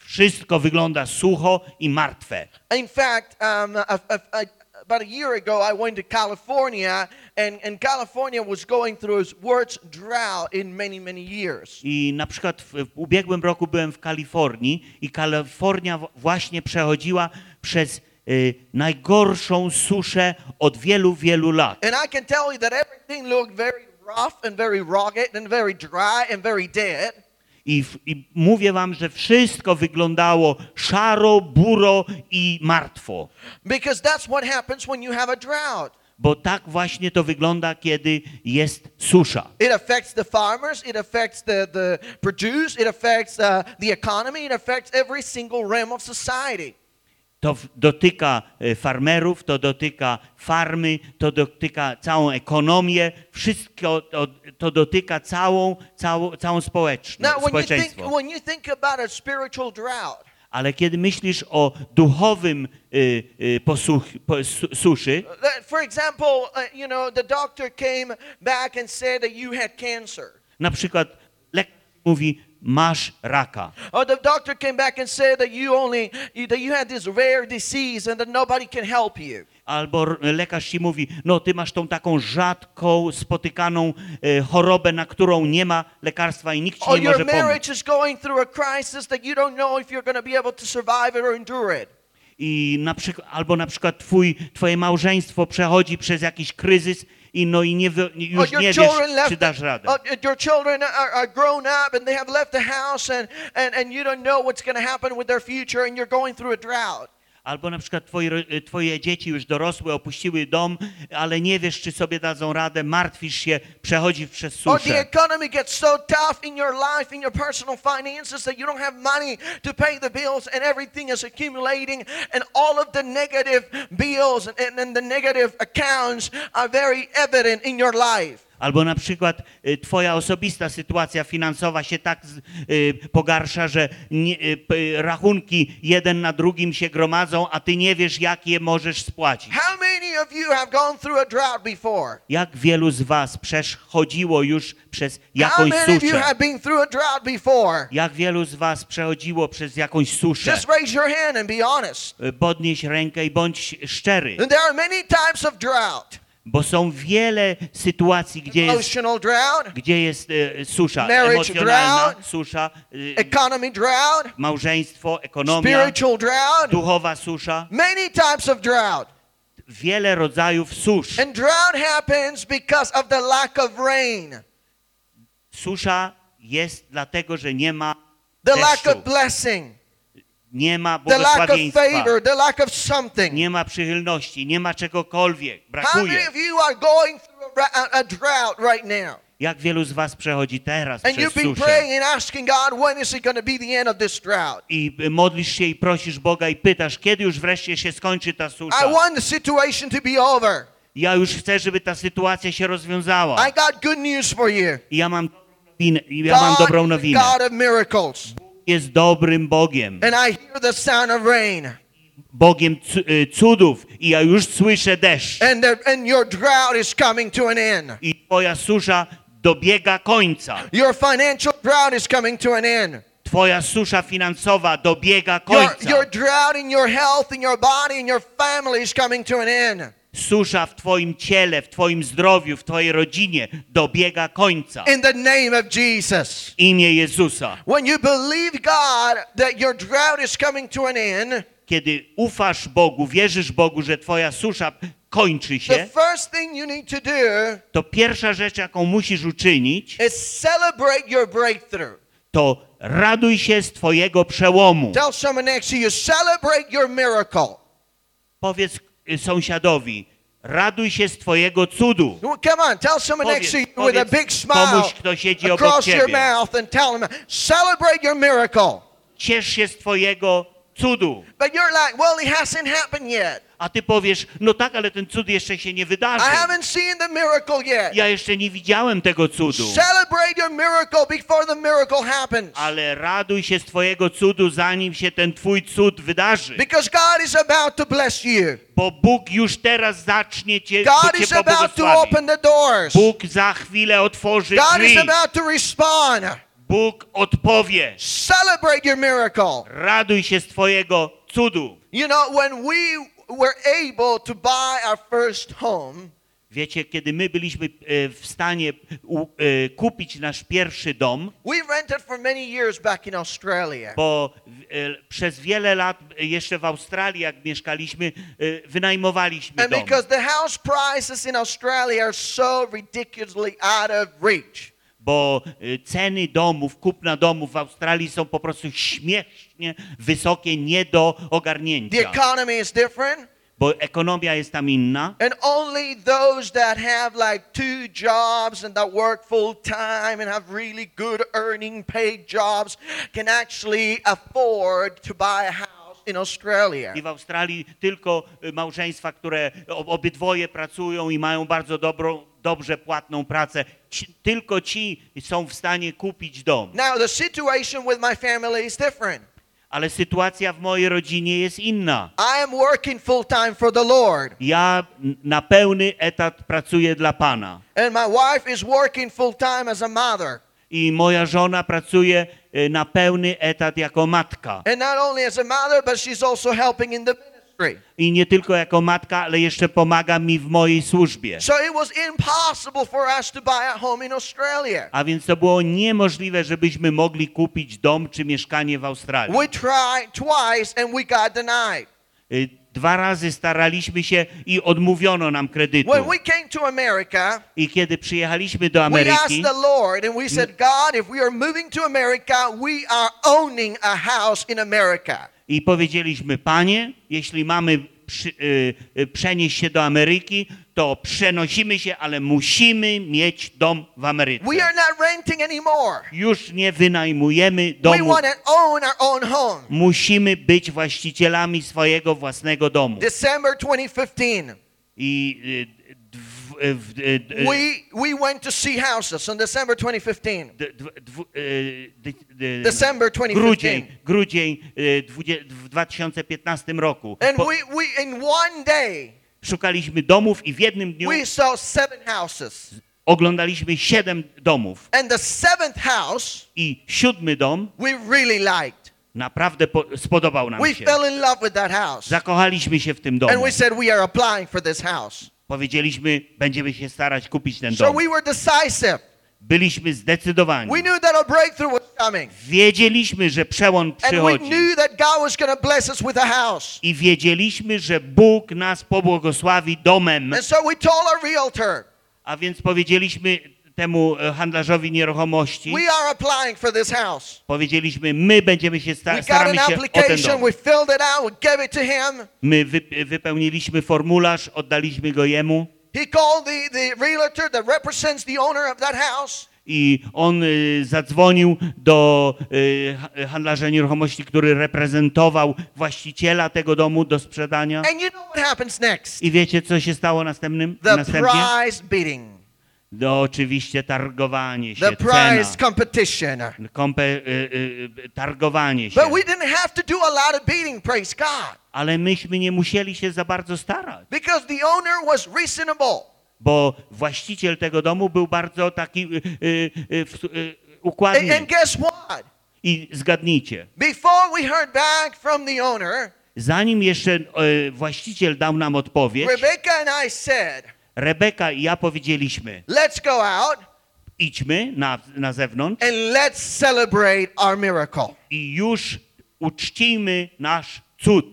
wszystko wygląda sucho i martwe. In fact, um, a- a- a- about a year ago, I went to California, and, and California was going through its worst drought in many, many years. I na przykład w, w ubiegłym roku byłem w Kalifornii i Kalifornia właśnie przechodziła przez y, najgorszą suszę od wielu, wielu lat. And I can tell you that everything looked very rough and very rugged and very dry and very dead. I, I mówię wam, że wszystko wyglądało szaro, buro i martwo. Because that's what happens when you have a drought. Bo tak właśnie to wygląda, kiedy jest susza. It affects the farmers, it affects the, the produce, it affects uh, the economy, it affects every single realm of society. To dotyka e, farmerów, to dotyka farmy, to dotyka całą ekonomię, wszystko to, to dotyka całą, całą, całą społeczność, Now, when you, think, społeczeństwo. when you think about a spiritual drought, Ale kiedy myślisz o duchowym y, y, posuch, po, su, suszy, That, For example, uh, you know, the doctor came back and said that you had cancer. na przykład lekarz mówi, masz raka. Or the doctor came back and said that you only that you had this rare disease and that nobody can help you. Albo lekarz ci mówi, no ty masz tą taką rzadką, spotykaną e, chorobę, na którą nie ma lekarstwa i nikt ci Or nie może pomóc. I na przykład, albo na przykład twój, twoje małżeństwo przechodzi przez jakiś kryzys i no i nie, oh, już your nie wiesz, children czy left. dasz radę. Oh, your children are, are grown up and they have left the house and, and, and you don't know what's going to happen with their future and you're going through a drought. Albo na przykład twoje, e, twoje dzieci już dorosłe, opuściły dom, ale nie wiesz, czy sobie dadzą radę, martwisz się, przechodzisz przez Or the suszę. economy gets so tough in your life, in your personal finances, that you don't have money to pay the bills and everything is accumulating, and all of the negative bills and, and, and the negative accounts are very evident in your life. Albo na przykład y, twoja osobista sytuacja finansowa się tak y, pogarsza, że y, rachunki jeden na drugim się gromadzą, a ty nie wiesz, jak je możesz spłacić. Jak wielu z was przechodziło już przez jakąś suszę? have been through a drought before? Jak wielu z was przechodziło przez jakąś suszę? Just raise your hand and be honest. Podnieś rękę i bądź szczery, And there are many types of drought. Bo są wiele sytuacji, gdzie jest, drought, gdzie jest y, susza emocjonalna, drought. susza, economy drought, małżeństwo, ekonomia, drought, duchowa susza. many types of drought. wiele rodzajów susz. And drought happens because of the lack of rain, Susza jest dlatego, że nie ma the lack deszczu, of blessing, nie ma błogosławieństwa, nie ma przychylności, nie ma czegokolwiek, brakuje. Jak wielu z was przechodzi teraz And przez suszę i modlisz się i prosisz Boga i pytasz, kiedy już wreszcie się skończy ta I susza. want the situation to be over. Ja już chcę, żeby ta sytuacja się rozwiązała. I got good news for you. I ja mam dobrą i Ja mam nowinę. God of miracles. Jest dobrym Bogiem. And I hear the sound of rain. Bogiem y, cudów i ja już słyszę deszcz. And, the, and your drought is coming to an end. i twoja susza dobiega końca. Your financial drought is coming to an end. Twoja susza finansowa dobiega Your, końca. your drought in your health, in your body, in your family is coming to an end. Susza w twoim ciele, w twoim zdrowiu, w twojej rodzinie dobiega końca. In the name of Jesus. W imię Jezusa. When you believe God that your drought is coming to an end, Kiedy ufasz Bogu, wierzysz Bogu, że twoja susza kończy się, to pierwsza rzecz, jaką musisz uczynić, to raduj się z twojego przełomu. Tell someone next to you, celebrate your miracle. Powiedz sąsiadowi, raduj się z twojego cudu. Come on, tell someone next to you with a big smile komuś, kto siedzi across your mouth and tell them, celebrate your miracle. Ciesz się z twojego cudu. But you're like, well, it hasn't happened yet. A ty powiesz, no tak, ale ten cud jeszcze się nie I wydarzy. haven't seen the miracle yet. Ja jeszcze nie widziałem tego cudu. Celebrate your miracle before the miracle happens. Ale raduj się z twojego cudu, zanim się ten twój cud wydarzy. Because God is about to bless you. Bo Bóg już teraz zacznie cię, God is about to open the doors. Bóg za chwilę otworzy God is drzwi. about to respond. Bóg odpowie. Celebrate your miracle. Raduj się z twojego cudu. You know, when we were able to buy our first home, Wiecie, kiedy my byliśmy e, w stanie e, kupić nasz pierwszy dom, we for many years back in bo e, przez wiele lat jeszcze w Australii, jak mieszkaliśmy, wynajmowaliśmy And dom. because the house prices in Australia are so ridiculously out of reach. Bo ceny domów, kupna domów w Australii są po prostu śmiesznie wysokie, nie do The economy is different. Bo ekonomia jest tam inna. And only those that have like two jobs and that work full time and have really good earning paid jobs can actually afford to buy a house in Australia. I w Australii tylko y, małżeństwa, które obydwoje pracują i mają bardzo dobrą, dobrze płatną pracę, ci, tylko ci są w stanie kupić dom. Now, the situation with my family is different. Ale sytuacja w mojej rodzinie jest inna. I am working full time for the Lord, Ja na pełny etat pracuję dla Pana. and my wife is working full time as a mother. I moja żona pracuje y, na pełny etat jako matka. I nie tylko jako matka, ale jeszcze pomaga mi w mojej służbie. A więc to było niemożliwe, żebyśmy mogli kupić dom czy mieszkanie w Australii. We tried twice and we got denied. Dwa razy staraliśmy się i odmówiono nam kredytu. America, I kiedy przyjechaliśmy do Ameryki, said, America. i powiedzieliśmy, Panie, jeśli mamy przy, y, y, przenieść się do Ameryki, to przenosimy się, ale musimy mieć dom w Ameryce. Już nie wynajmujemy domu. Musimy być właścicielami swojego własnego domu. December 2015, I y, y, w- y, we, we went to see houses on December 2015. d- dw, dw, y, d- d- December 2015. grudzień, grudzień w 2015 roku. And we, we in one day, Szukaliśmy domów i w jednym dniu oglądaliśmy siedem domów. I siódmy dom naprawdę po, spodobał nam się. Zakochaliśmy się w tym domu. Powiedzieliśmy, będziemy się starać kupić ten So dom. we were decisive. Byliśmy zdecydowani. Wiedzieliśmy, że przełom przychodzi. I wiedzieliśmy, że Bóg nas pobłogosławi domem. A więc powiedzieliśmy temu e, handlarzowi nieruchomości, we are applying for this house. powiedzieliśmy, my będziemy się sta- staramy się o ten dom. My wy, wypełniliśmy formularz, oddaliśmy go jemu He called the, the realtor that represents the owner of that house. i on y, zadzwonił do y, ha- handlarza nieruchomości, który reprezentował właściciela tego domu do sprzedania. And you know what happens next? I wiecie, co się stało następnym? The następnie? prize bidding, No oczywiście targowanie się, the prize cena, competition. kompe, y, y, targowanie się. But we didn't have to do a lot of bidding, praise God, Ale myśmy nie musieli się za bardzo starać, because the owner was reasonable. bo właściciel tego domu był bardzo taki y, y, y, y, And, układny. and guess what? I zgadnijcie, Before we heard back from the owner, zanim jeszcze y, właściciel dał nam odpowiedź, Rebecca and I said, Rebeka i ja powiedzieliśmy, let's go out idźmy na, na zewnątrz and let's celebrate our miracle. i już uczcijmy nasz cud.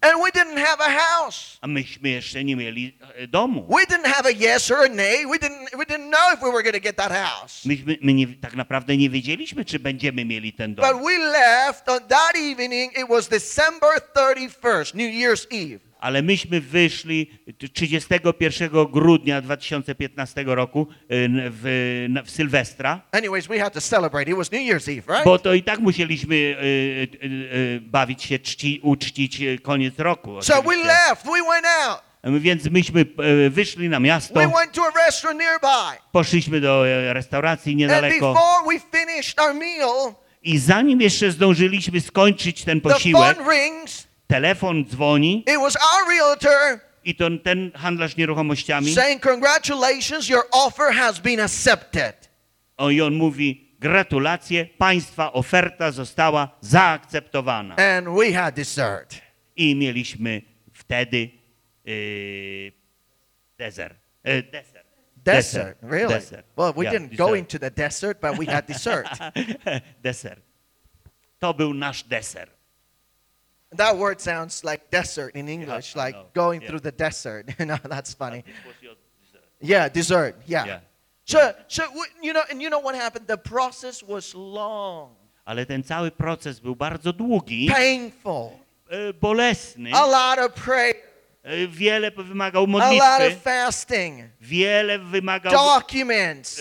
And we didn't have a house. A myśmy jeszcze nie mieli e, domu. We didn't have a yes or a nay. We didn't, we didn't know if we were going to get that house. Myśmy, my nie, tak naprawdę nie wiedzieliśmy, czy będziemy mieli ten But dom. we left on that evening. It was December 31st, New Year's Eve. Ale myśmy wyszli 31 grudnia 2015 roku y, w, w Sylwestra, Anyways, we had to celebrate. It was New Year's Eve, right? bo to i tak musieliśmy y, y, y, bawić się, czci, uczcić koniec roku. So we left. We went out. Więc myśmy wyszli na miasto, We went to a restaurant nearby. poszliśmy do e, restauracji niedaleko before we finished our meal, i zanim jeszcze zdążyliśmy skończyć ten the posiłek, phone rings. Telefon dzwoni It was our realtor i to ten handlarz nieruchomościami saying, Congratulations, your offer has been accepted. o, i on mówi gratulacje, państwa oferta została zaakceptowana. And we had dessert. I mieliśmy wtedy yy, deser. E, deser. Desert, really? Deser. Well, we Yeah, didn't go dessert. into the desert, but we had dessert. deser. To był nasz deser. That word sounds like desert in English, I like going Yeah. through the desert. you know, that's funny. This was your dessert. Yeah, dessert. Yeah. Yeah. So, so you know, and you know what happened? The process was long, Ale ten cały proces był bardzo długi, painful, bolesny, a lot of prayer, wiele wymagał modlitwy. a lot of fasting, wiele wymagał documents.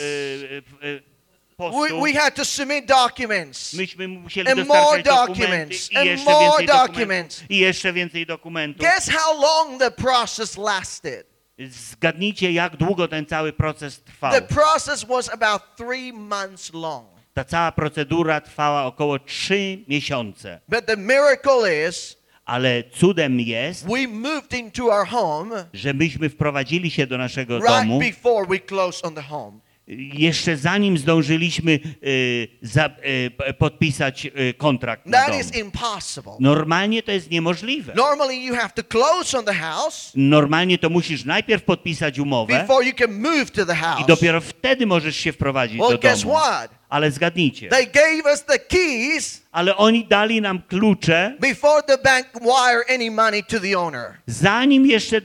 We, we had to submit documents. Myśmy musieli And more documents, i and more documents. i jeszcze więcej dokumentów. Guess how long the process lasted? Zgadnijcie, jak długo ten cały proces trwał. The process was about three months long. Ta cała procedura trwała około trzy miesiące. But the miracle is, Ale cudem jest, we moved into our home że myśmy wprowadzili się do naszego right domu before we closed on the home. Jeszcze zanim zdążyliśmy y, za, y, podpisać y, kontrakt na That dom. is impossible. Normalnie to jest niemożliwe. Normally, you have to close on the house Normalnie to musisz najpierw podpisać umowę before you can move to the i house. dopiero wtedy możesz się wprowadzić Well, do guess domu. what? Ale zgadnijcie, They gave us the keys ale oni dali nam klucze, before the bank wire any money to the owner. zanim jeszcze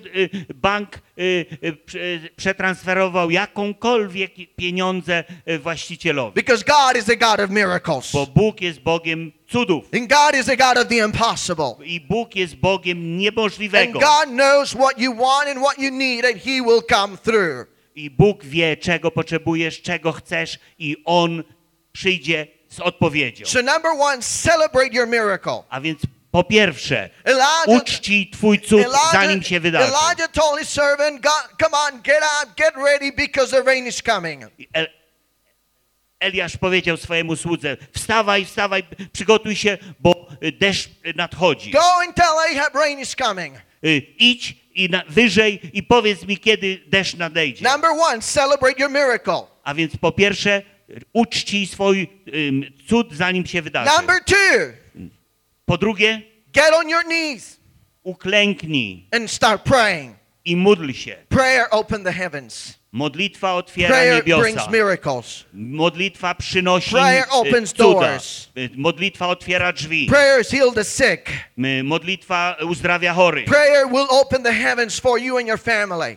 bank y, y, prze- przetransferował jakąkolwiek pieniądze właścicielowi. Because God is a God of miracles. Bo Bóg jest Bogiem cudów And God is a God of the impossible. i Bóg jest Bogiem And niemożliwego. God knows what you want and what you need, and He will come through. I Bóg wie, czego potrzebujesz, czego chcesz i On przyjdzie z odpowiedzią. So, number one, celebrate your miracle. A więc po pierwsze, Elijah, uczcij Twój cud, zanim się wydarzy. Elijah told his servant, God, Come on, get up, get ready, because the rain is coming. El Eliasz powiedział swojemu słudze, wstawaj, wstawaj, przygotuj się, bo deszcz nadchodzi. Go and tell Ahab rain is coming. Y, Idź i na, wyżej i powiedz mi, kiedy deszcz nadejdzie. Number one, celebrate your miracle. A więc po pierwsze, uczcij swój ym, cud, zanim się wydarzy. Number two, Po drugie, get on your knees uklęknij and start praying. i módl się. Prayer open the heavens. Modlitwa otwiera Prayer brings niebiosa. miracles. Modlitwa przynosi Prayer opens cuda. doors. Modlitwa otwiera drzwi. Prayers heal the sick. Modlitwa uzdrawia chorych. Prayer will open the heavens for you and your family.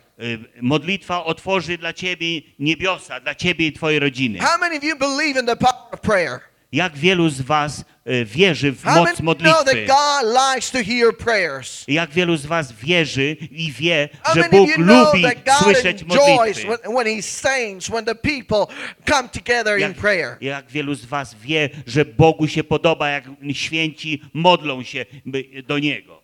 Modlitwa otworzy dla ciebie niebiosa, dla ciebie i twojej rodziny. How many of you believe in the power of prayer? Jak wielu z was y, wierzy w moc modlitwy? Jak wielu z was wierzy i wie, że Bóg lubi słyszeć modlitwy? Jak, jak wielu z was wie, że Bogu się podoba, jak święci modlą się do Niego.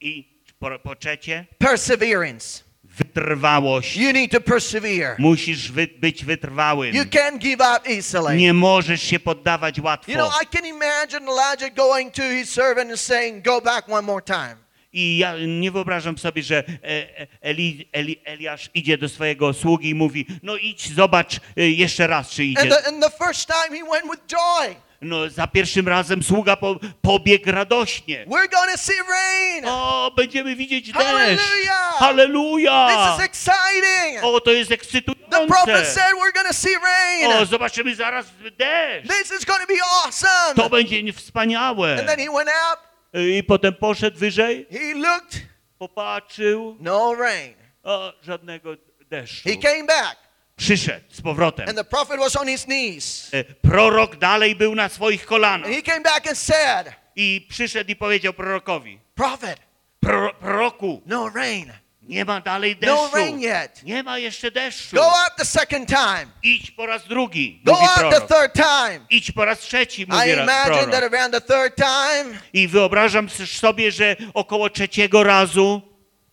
I po, po trzecie, perseverance. Wytrwałość. You need to persevere. Musisz wy, być wytrwałym. You can't give up easily. Nie możesz się poddawać łatwo. You know, I can imagine Elijah going to his servant and saying, Go back one more time. I ja nie wyobrażam sobie, że e, e, Eli, Eli, Eliasz idzie do swojego sługi i mówi, no idź, zobacz e, jeszcze raz, czy And idzie. the, and the first time he went with joy. No za pierwszym razem sługa po, pobiegł radośnie. We're to see rain. O, będziemy widzieć deszcz. Hallelujah. Halleluja! This is exciting. O, to jest The ekscytujące. prophet said we're to see O, rain. zobaczymy zaraz deszcz. This is to be awesome. To będzie wspaniałe. And then he went out. I potem poszedł wyżej, He looked. popatrzył, No rain. o, żadnego deszczu. He came back. Przyszedł z powrotem. And the prophet was on his knees. E, Prorok dalej był na swoich kolanach. And he came back and said, I przyszedł i powiedział prorokowi, Prophet, Pro, proroku, No rain. nie ma dalej No deszczu. rain yet. Nie ma jeszcze deszczu. Go out the second time. Idź po raz drugi, Go mówi out the prorok. third time. Idź po raz trzeci, I mówi ra- imagine that prorok. around the third time, I wyobrażam sobie, że około trzeciego razu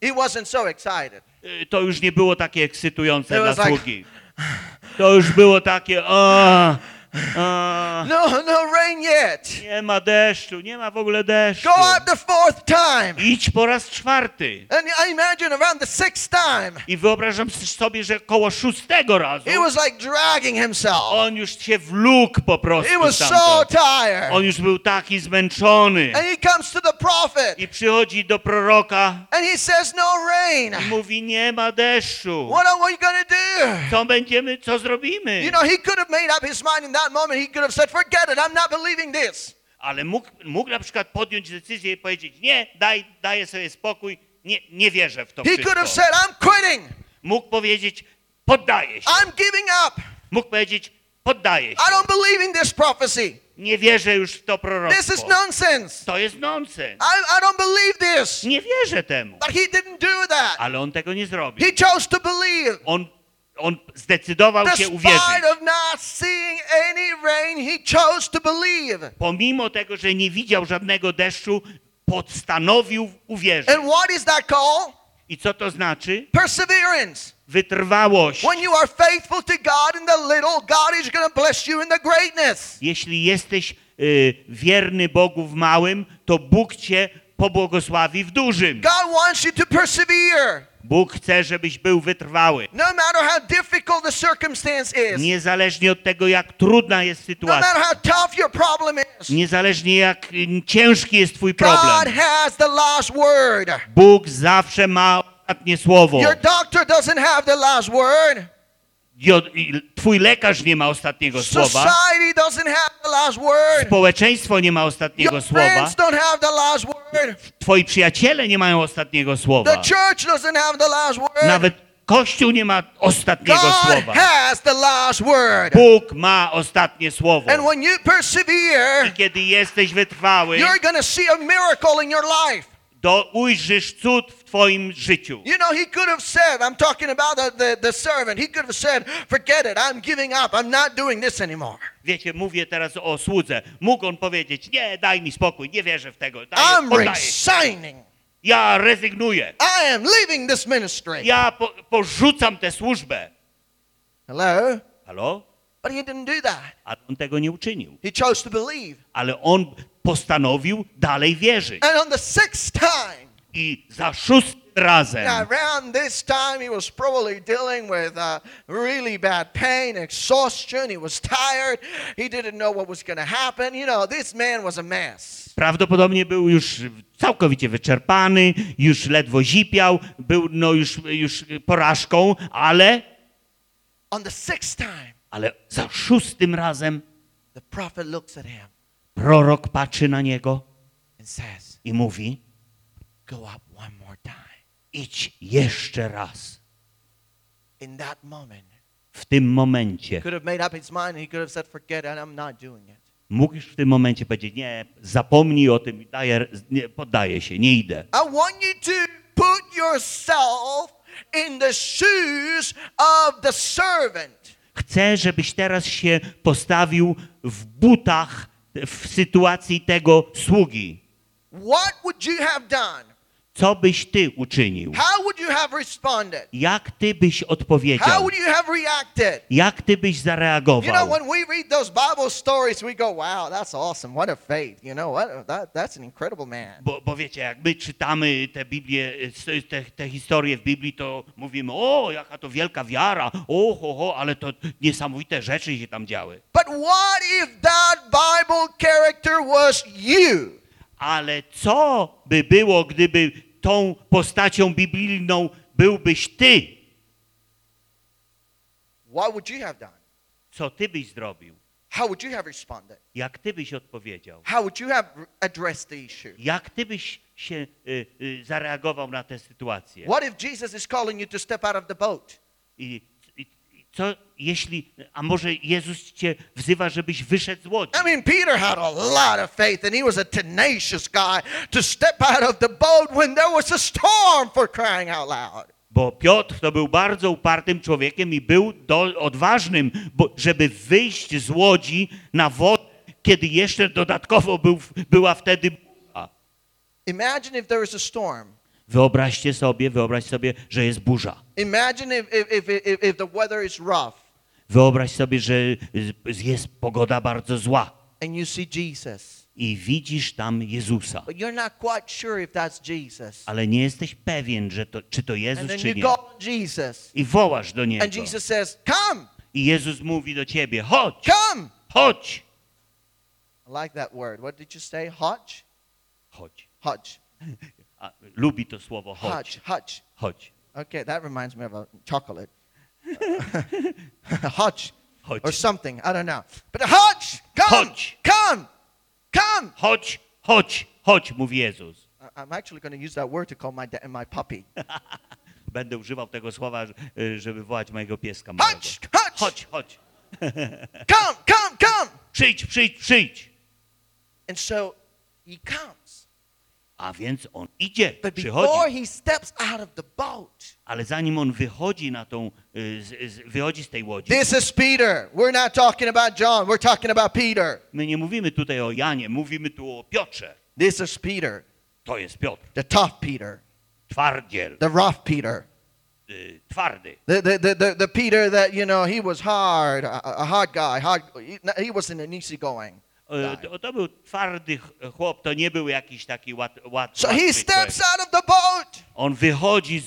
he wasn't so excited. y, to już nie było takie ekscytujące It dla was like- sługi. To już było takie, a, No, no rain yet. nie ma deszczu, nie ma w ogóle deszczu. Go out the fourth time. Idź po raz czwarty. And I imagine around the sixth time, I wyobrażam sobie, że koło szóstego razu he was like dragging himself. on już się wlókł po prostu He was so tired. On już był taki zmęczony. And he comes to the prophet I przychodzi do proroka and he says, No rain. i mówi, nie ma deszczu. What are we to do? Co będziemy, co zrobimy? You know, he could have made up his mind in that moment. He could have said, Forget it, I'm not believing this. Ale mógł, mógł na przykład podjąć decyzję i powiedzieć, nie, daj, daję sobie spokój, nie, nie wierzę w to He could have wszystko. said, I'm quitting. Mógł powiedzieć, poddaję się. I'm giving up. Mógł powiedzieć, poddaję się. I don't believe in this prophecy. Nie wierzę już w to This is proroctwo. nonsense. To jest nonsens. I, I don't believe this. Nie wierzę temu. But he didn't do that. Ale on tego nie zrobił. He chose to believe. On, on zdecydował się uwierzyć. Pomimo tego, że nie widział żadnego deszczu, postanowił uwierzyć. I co to znaczy? Perseverance. Wytrwałość. Jeśli jesteś y, wierny Bogu w małym, to Bóg cię pobłogosławi w dużym. God wants you to persevere. Bóg chce, żebyś był wytrwały. No matter how difficult the circumstance is, Niezależnie od tego, jak trudna jest no sytuacja. matter how tough your problem is, Niezależnie jak y, ciężki jest twój God problem. has the last word. Bóg zawsze ma ostatnie słowo. Your doctor doesn't have the last word. Twój lekarz nie ma ostatniego słowa. Społeczeństwo nie ma ostatniego słowa. Twoi przyjaciele nie mają ostatniego słowa. Nawet Kościół nie ma ostatniego God słowa. Bóg ma ostatnie słowo. I kiedy jesteś wytrwały, to ujrzysz cud twoim życiu. You know, he could have said, I'm talking about the, the, the servant, he could have said, forget it, I'm giving up, I'm not doing this anymore. Wiecie, mówię teraz o słudze. Mógł on powiedzieć, nie, daj mi spokój, nie wierzę w tego. Daj, I'm resigning. Ja rezygnuję. I am leaving this ministry. Ja po, porzucam tę służbę. Hello? Halo? But he didn't do that. A on tego nie uczynił. He chose to believe. Ale on postanowił dalej wierzyć. And on the sixth time, I za szóstym razem, now around this time, he was probably dealing with uh, really bad pain, exhaustion. He was tired. He didn't know what was going to happen. You know, this man was a mess. prawdopodobnie był już całkowicie wyczerpany, już ledwo zipiał, był no już, już porażką, ale, On the sixth time, ale za szóstym razem the prophet looks at him prorok patrzy na niego and says, i mówi, Go up one more time. idź jeszcze raz. In that moment, W tym momencie could have made up his mind and he could have said, Forget it, I'm not doing it. mógł już w tym momencie powiedzieć, nie, zapomnij o tym, daję, nie, poddaję się, nie idę. I want you to put yourself in the shoes of the servant. Chcę, żebyś teraz się postawił w butach w sytuacji tego sługi. What would you have done? Co byś ty uczynił? Jak ty byś odpowiedział? Jak ty byś You know, zareagował? when we read those Bible stories, we go, wow, that's awesome. What a faith. You know, what, that, that's an incredible man. Bo, bo wiecie, jak my czytamy te Biblię, te, te historie w Biblii, to mówimy, o, jaka to wielka wiara, o, ho, ho, ale to niesamowite rzeczy się tam działy. But what if that Bible character was you? Ale co by było, gdyby tą postacią biblijną byłbyś ty? What would you have done? Co ty byś zrobił? How would you have responded? Jak ty byś odpowiedział? How would you have addressed the issue? Jak ty byś się y, y, zareagował na tę sytuację? What if Jesus is calling you to step out of the boat? I, co jeśli, a może Jezus cię wzywa, żebyś wyszedł z łodzi? I mean, Peter had a lot of faith and he was a tenacious guy to step out of the boat when there was a storm for crying out loud. Bo Piotr to był bardzo upartym człowiekiem i był do, odważnym, bo, żeby wyjść z łodzi na wodę, kiedy jeszcze dodatkowo był, była wtedy burza. Imagine if there was a storm. Wyobraźcie sobie, wyobraź sobie, że jest burza. Imagine if, if, if, if, the weather is rough Wyobraź sobie, że jest pogoda bardzo zła and you see Jesus, i widzisz tam Jezusa, but you're not quite sure if that's Jesus. ale nie jesteś pewien, że to, czy to And Jezus, then czy you nie. go Jesus I wołasz do Niego. and Jesus says, Come, I Jezus mówi do ciebie, chodź, come. chodź, I like that word. What did you say? Hodge? chodź. Hodge. A, lubi to słowo chodź, Hodge. Hodge. chodź, Okay, that reminds me of a chocolate. Hodge chodź, or something. I don't know. But Hodge, come, Hodge. come, come. chodź, chodź, chodź, mówi Jezus. I- I'm actually going to use that word to call my da- my puppy. Będę używał tego słowa, y, żeby wołać mojego pieska małego. Hodge, Hodge, Chodź, chodź, come, come, come. przyjdź, przyjdź, przyjdź. And so he comes. A więc on idzie, But przychodzi. he steps out of the boat, Ale zanim on wychodzi na tą, y, z, z, wychodzi z tej łodzi, this is Peter. We're not talking about John. We're talking about Peter. my nie mówimy tutaj o Janie, mówimy tu o Piotrze. This is Peter, To jest Piotr, the tough Peter, twardziel, the rough Peter. y, twardy. The, the, the, the, Peter that, you know, he was hard, a, a hard guy. Hard, he, he wasn't an easygoing. Y, To, to był twardy ch- chłop, to nie był jakiś taki łat, łat, So he steps out of the boat On wychodzi z,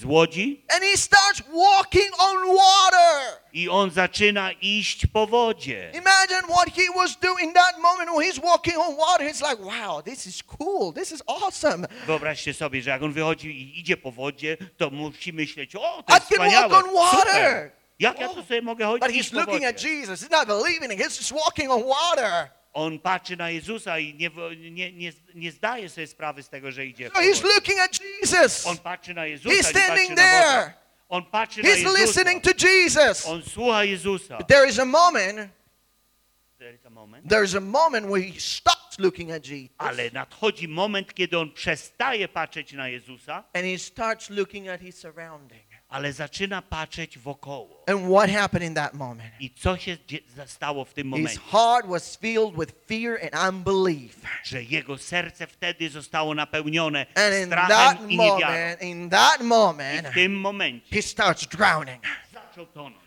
z łodzi and he starts walking on water. i on zaczyna iść po wodzie. Imagine what he was doing in that moment when he's walking on water. He's like, wow, this is cool. This is awesome. Wyobraźcie sobie, że jak on wychodzi i idzie po wodzie, to musi myśleć, o, to I jest can wspaniałe, walk on water. super. Jak ja tu sobie mogę But he's looking at Jesus. He's not believing it. He's just walking on water. On patrzy na Jezusa i nie, nie, nie, nie zdaje sobie sprawy z tego, że idzie So he's looking at Jesus. On patrzy na Jezusa He's i patrzy standing na there. wodę. On patrzy na He's Jezusa. listening to Jesus. On słucha Jezusa. But there is a moment, There is a moment. there is a moment where he stops looking at Jesus Ale nadchodzi moment, kiedy on przestaje patrzeć na Jezusa, and he starts looking at his surrounding. Ale zaczyna patrzeć wokoło. And what happened in that moment? I co się stało w tym His heart was filled with fear and unbelief. Że jego serce wtedy zostało napełnione And in strachem that i niewiarą. moment, in that moment, w tym momencie he starts drowning.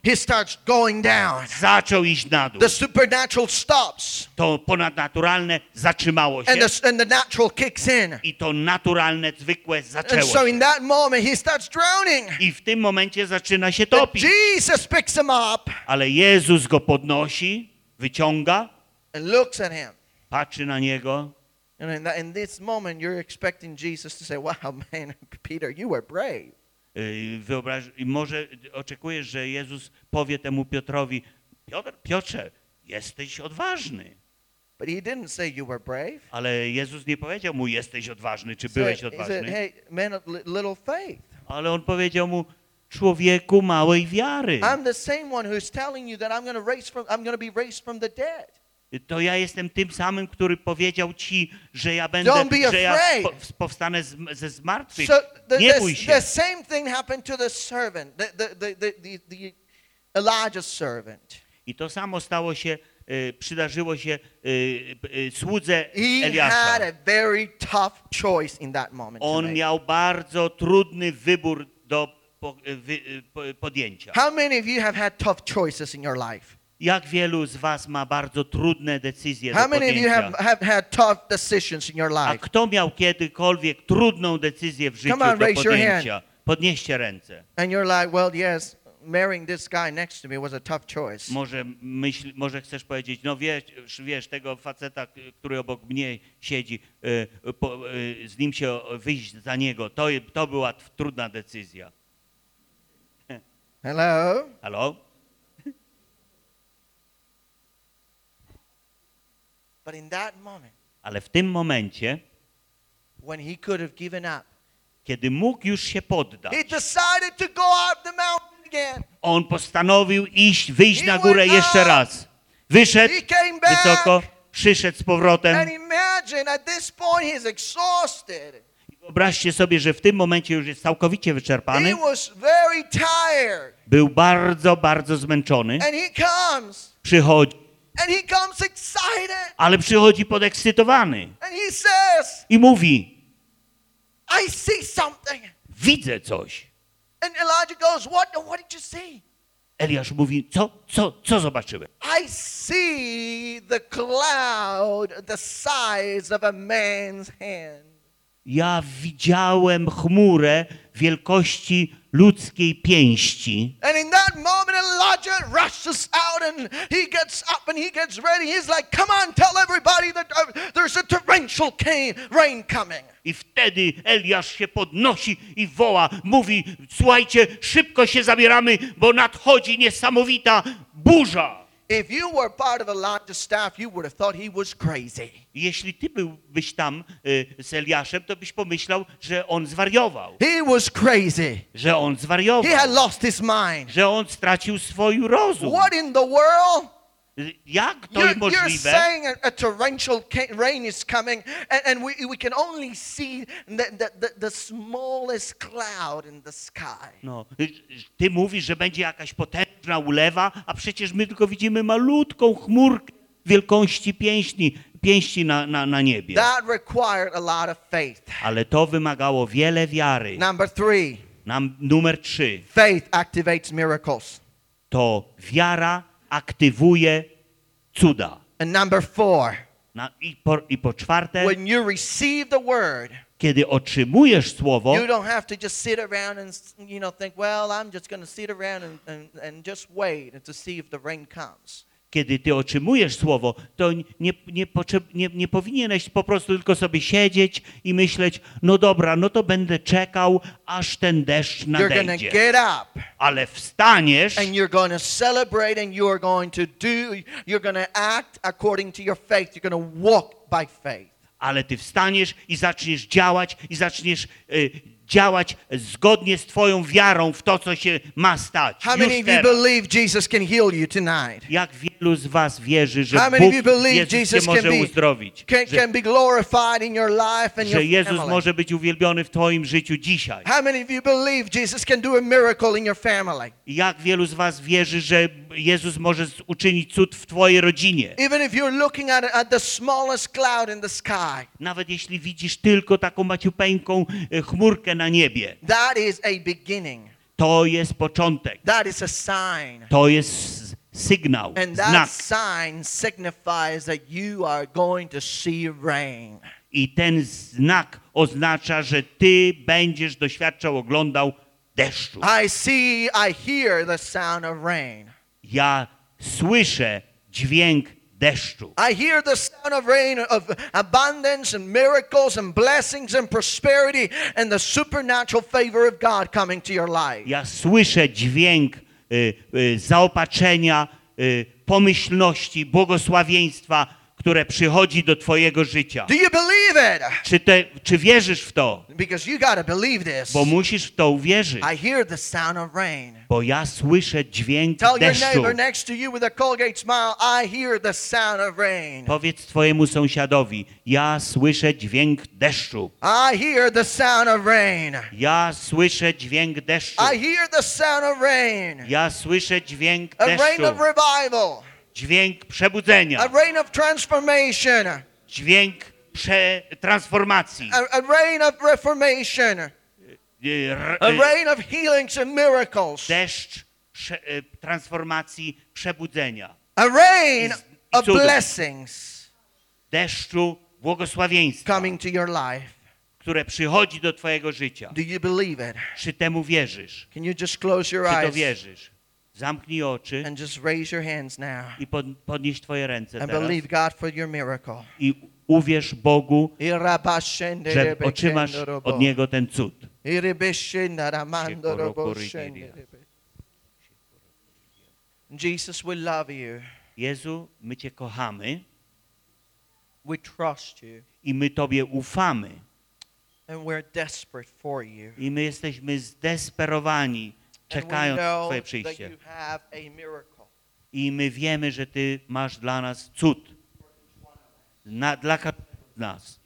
He starts going down. Zaczął iść na dół. The supernatural stops To ponadnaturalne zatrzymało się and the, and the natural kicks in. i to naturalne, zwykłe And zaczęło so in that moment, he starts drowning. I w tym momencie zaczyna się But topić. Jesus picks him up Ale Jezus go podnosi, wyciąga, and looks at him. patrzy na niego And in, that, in this moment, you're expecting Jesus to say, Wow, man, Peter, you were brave. Yy, Wyobraź, i może oczekujesz, że Jezus powie temu Piotrowi, Piotr, Piotrze, jesteś odważny. But he didn't say you were brave. Ale Jezus nie powiedział mu, jesteś odważny, czy byłeś he said, odważny. hey, man of li- little faith. Ale on powiedział mu, człowieku małej wiary. I'm the same one who's telling you that I'm going to raise from I'm going to be raised from the dead. To ja jestem tym samym, który powiedział ci, że ja będę, Don't be że ja afraid. po, powstanę z, ze zmartwych. So the, nie the, bój the się. same thing happened to the servant, the, the, the, the, the, the Elijah's servant. I to samo stało się, y, przydarzyło się y, y, słudze He had Eliasza. a very tough choice in that moment. to On make. miał bardzo trudny wybór do po, wy, y, po, podjęcia. How many of you have had tough choices in your life? Jak wielu z was ma bardzo trudne decyzje How do many of you have, podjęcia? have had tough decisions in your A life? kto miał kiedykolwiek trudną decyzję w życiu Come on, do raise your podjęcia? Podnieście ręce. And you're like, well, yes, marrying this guy next to me was a tough choice. Może, myśl, może chcesz powiedzieć, no wiesz, wiesz, tego faceta, k- który obok mnie siedzi, y, po, y, z nim się wyjść za niego, to, to była t- trudna decyzja. Hello? Halo? But in that moment, Ale w tym momencie, when he could have given up, kiedy mógł już się poddać, he decided to go out the mountain again. On postanowił iść, wyjść He na górę jeszcze up. raz. Wyszedł came back. wysoko, przyszedł z powrotem. Wyobraźcie sobie, że w tym momencie już jest całkowicie wyczerpany. Był bardzo, bardzo zmęczony. Przychodzi, And he comes excited. ale przychodzi podekscytowany And he says, i mówi, I see something. widzę coś. And Elijah goes, What? What did you see? Eliasz mówi, co, co, co zobaczyłem? I see the cloud the size of a man's hand. Ja widziałem chmurę wielkości ludzkiej pięści. And in that moment, Elijah rushes out and he gets up and he gets ready. He's like, Come on, tell everybody that uh, there's a torrential rain coming. I wtedy Eliasz się podnosi i woła, mówi, słuchajcie, szybko się zabieramy, bo nadchodzi niesamowita burza. If you were part of Elijah's staff, you would have thought he was crazy. Jeśli ty byłbyś tam y, z Eliaszem, to byś pomyślał, że on zwariował. He was crazy. Że on He had lost his mind. Że on stracił swój rozum. What in the world? Jak to You're, jest you're saying a, a torrential rain is coming, and, and we, we can only see the, the, the, the smallest cloud in the sky. No, ty mówisz, że będzie jakaś potężna ulewa, a przecież my tylko widzimy malutką chmurkę wielkości pięści, pięści na, na, na niebie. That required a lot of faith. Ale to wymagało wiele wiary. Number three, Nam, numer trzy. faith activates miracles. To wiara aktywuje cuda. And number four, Na, i, po, I po czwarte, when you receive the word, kiedy otrzymujesz słowo, you don't have to just sit around and you know think, well, I'm just going to sit around and, and, and just wait to see if the rain comes. kiedy ty otrzymujesz słowo, to nie, nie, nie, nie powinieneś po prostu tylko sobie siedzieć i myśleć, no dobra, no to będę czekał, aż ten deszcz You're nadejdzie. Ale wstaniesz and you're going to celebrate and you are going to do, you're going to act according to your faith. You're going to walk by faith. Ale ty wstaniesz i zaczniesz działać i zaczniesz y, działać zgodnie z twoją wiarą w to, co się ma stać. How many of you believe Jesus can heal you tonight? Jak wielu z was wierzy, że How many of Bóg you believe Jezus Jesus może can be- uzdrowić? Can, Że, can be glorified in your life and że your Jezus family? może być uwielbiony w twoim życiu dzisiaj. How many of you believe Jesus can do a miracle in your family? Jak wielu z was wierzy, że Jezus może uczynić cud w twojej rodzinie? Even if you're looking at, at the smallest cloud in the sky, Nawet jeśli widzisz tylko taką maciupeńką e, chmurkę na niebie, that is a beginning. to jest początek. That is a sign. To jest sygnał, And that sign signifies that you are going to see rain. I ten znak oznacza, że ty będziesz doświadczał, oglądał deszczu. I see, I hear the sound of rain. Ja słyszę dźwięk deszczu. I hear the sound of rain of abundance and miracles and blessings and prosperity and the supernatural favor of God coming to your life. Ja słyszę dźwięk y, y, zaopatrzenia, y, pomyślności, błogosławieństwa, które przychodzi do twojego życia. Do you believe it? Czy, te, czy wierzysz w to? Because you got to believe this. Bo musisz w to uwierzyć. I hear the sound of rain. Bo ja słyszę dźwięk Tell your deszczu. neighbor next to you with a Colgate smile, I hear the sound of rain. Powiedz twojemu sąsiadowi, ja słyszę dźwięk deszczu. I hear the sound of rain. Ja słyszę dźwięk deszczu. I hear the sound of rain. Ja słyszę dźwięk A rain deszczu. Dźwięk A przebudzenia. rain of transformation. Dźwięk prze transformacji. A, a rain of reformation. Y, r- A y, rain of healings and miracles. Deszcz prze, y, transformacji, przebudzenia. A rain I of blessings Deszczu błogosławieństwa, coming to your life. które przychodzi do twojego życia. Do you believe it? Czy temu wierzysz? Can you just close your Czy to wierzysz? Zamknij oczy and just raise your hands now i pod, podnieś twoje ręce and teraz believe God for your miracle. i uwierz Bogu, że otrzymasz od Niego ten cud. Jesus, we love you. Jezu, my Cię kochamy We trust you. i my Tobie ufamy And we're desperate for you. i my jesteśmy zdesperowani czekają na Twoje przyjście. I my wiemy, że Ty masz dla nas cud. Na, dla każdego z nas.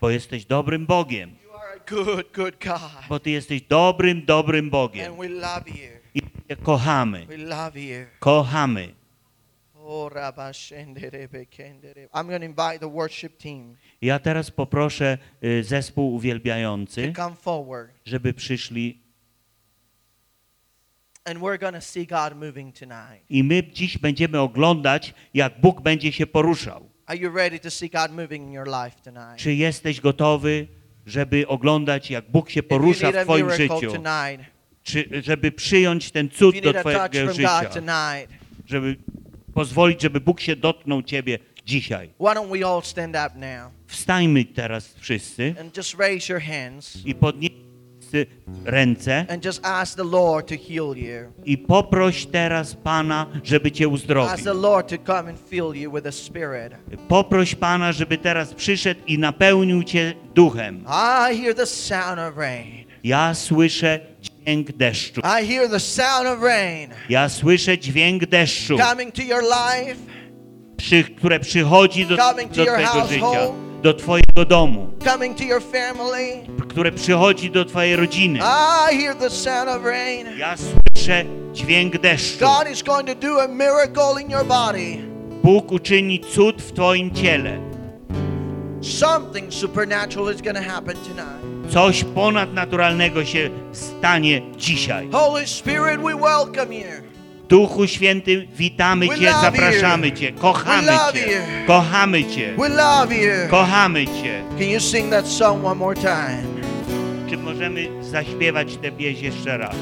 Bo jesteś dobrym Bogiem. Bo Ty jesteś dobrym, dobrym Bogiem. I Cię kochamy. Kochamy. Oh. I'm going to invite the worship team Ja teraz poproszę y, zespół uwielbiający, żeby przyszli And we're going to see God moving tonight. I my dziś będziemy oglądać, jak Bóg będzie się poruszał. Are you ready to see God moving in your life tonight? Czy jesteś gotowy, żeby oglądać, jak Bóg się porusza w Twoim życiu? tonight, Czy, żeby przyjąć ten cud do Twojego życia? Żeby pozwolić, żeby Bóg się dotknął Ciebie dzisiaj. why don't we all stand up now Wstańmy teraz wszyscy and just raise your hands i podnieśmy ręce heal you. i poproś teraz Pana, żeby Cię uzdrowił. Poproś Pana, żeby teraz przyszedł i napełnił Cię duchem. Ja słyszę dźwięk deszczu. Ja słyszę dźwięk deszczu, przy, które przychodzi do, do Twojego życia. Do Twojego domu, coming to your family. które przychodzi do Twojej rodziny. Ja słyszę dźwięk deszczu. God is going to do a miracle in your body. Bóg uczyni cud w Twoim ciele. Something supernatural is going to happen tonight. Coś ponadnaturalnego się stanie dzisiaj. Holy Spirit, we welcome you. Duchu Święty, witamy Cię, zapraszamy. Cię, kochamy Cię, kochamy Cię, kochamy Cię. Can you sing that song one more time? Czy możemy zaśpiewać tę pieśń jeszcze raz?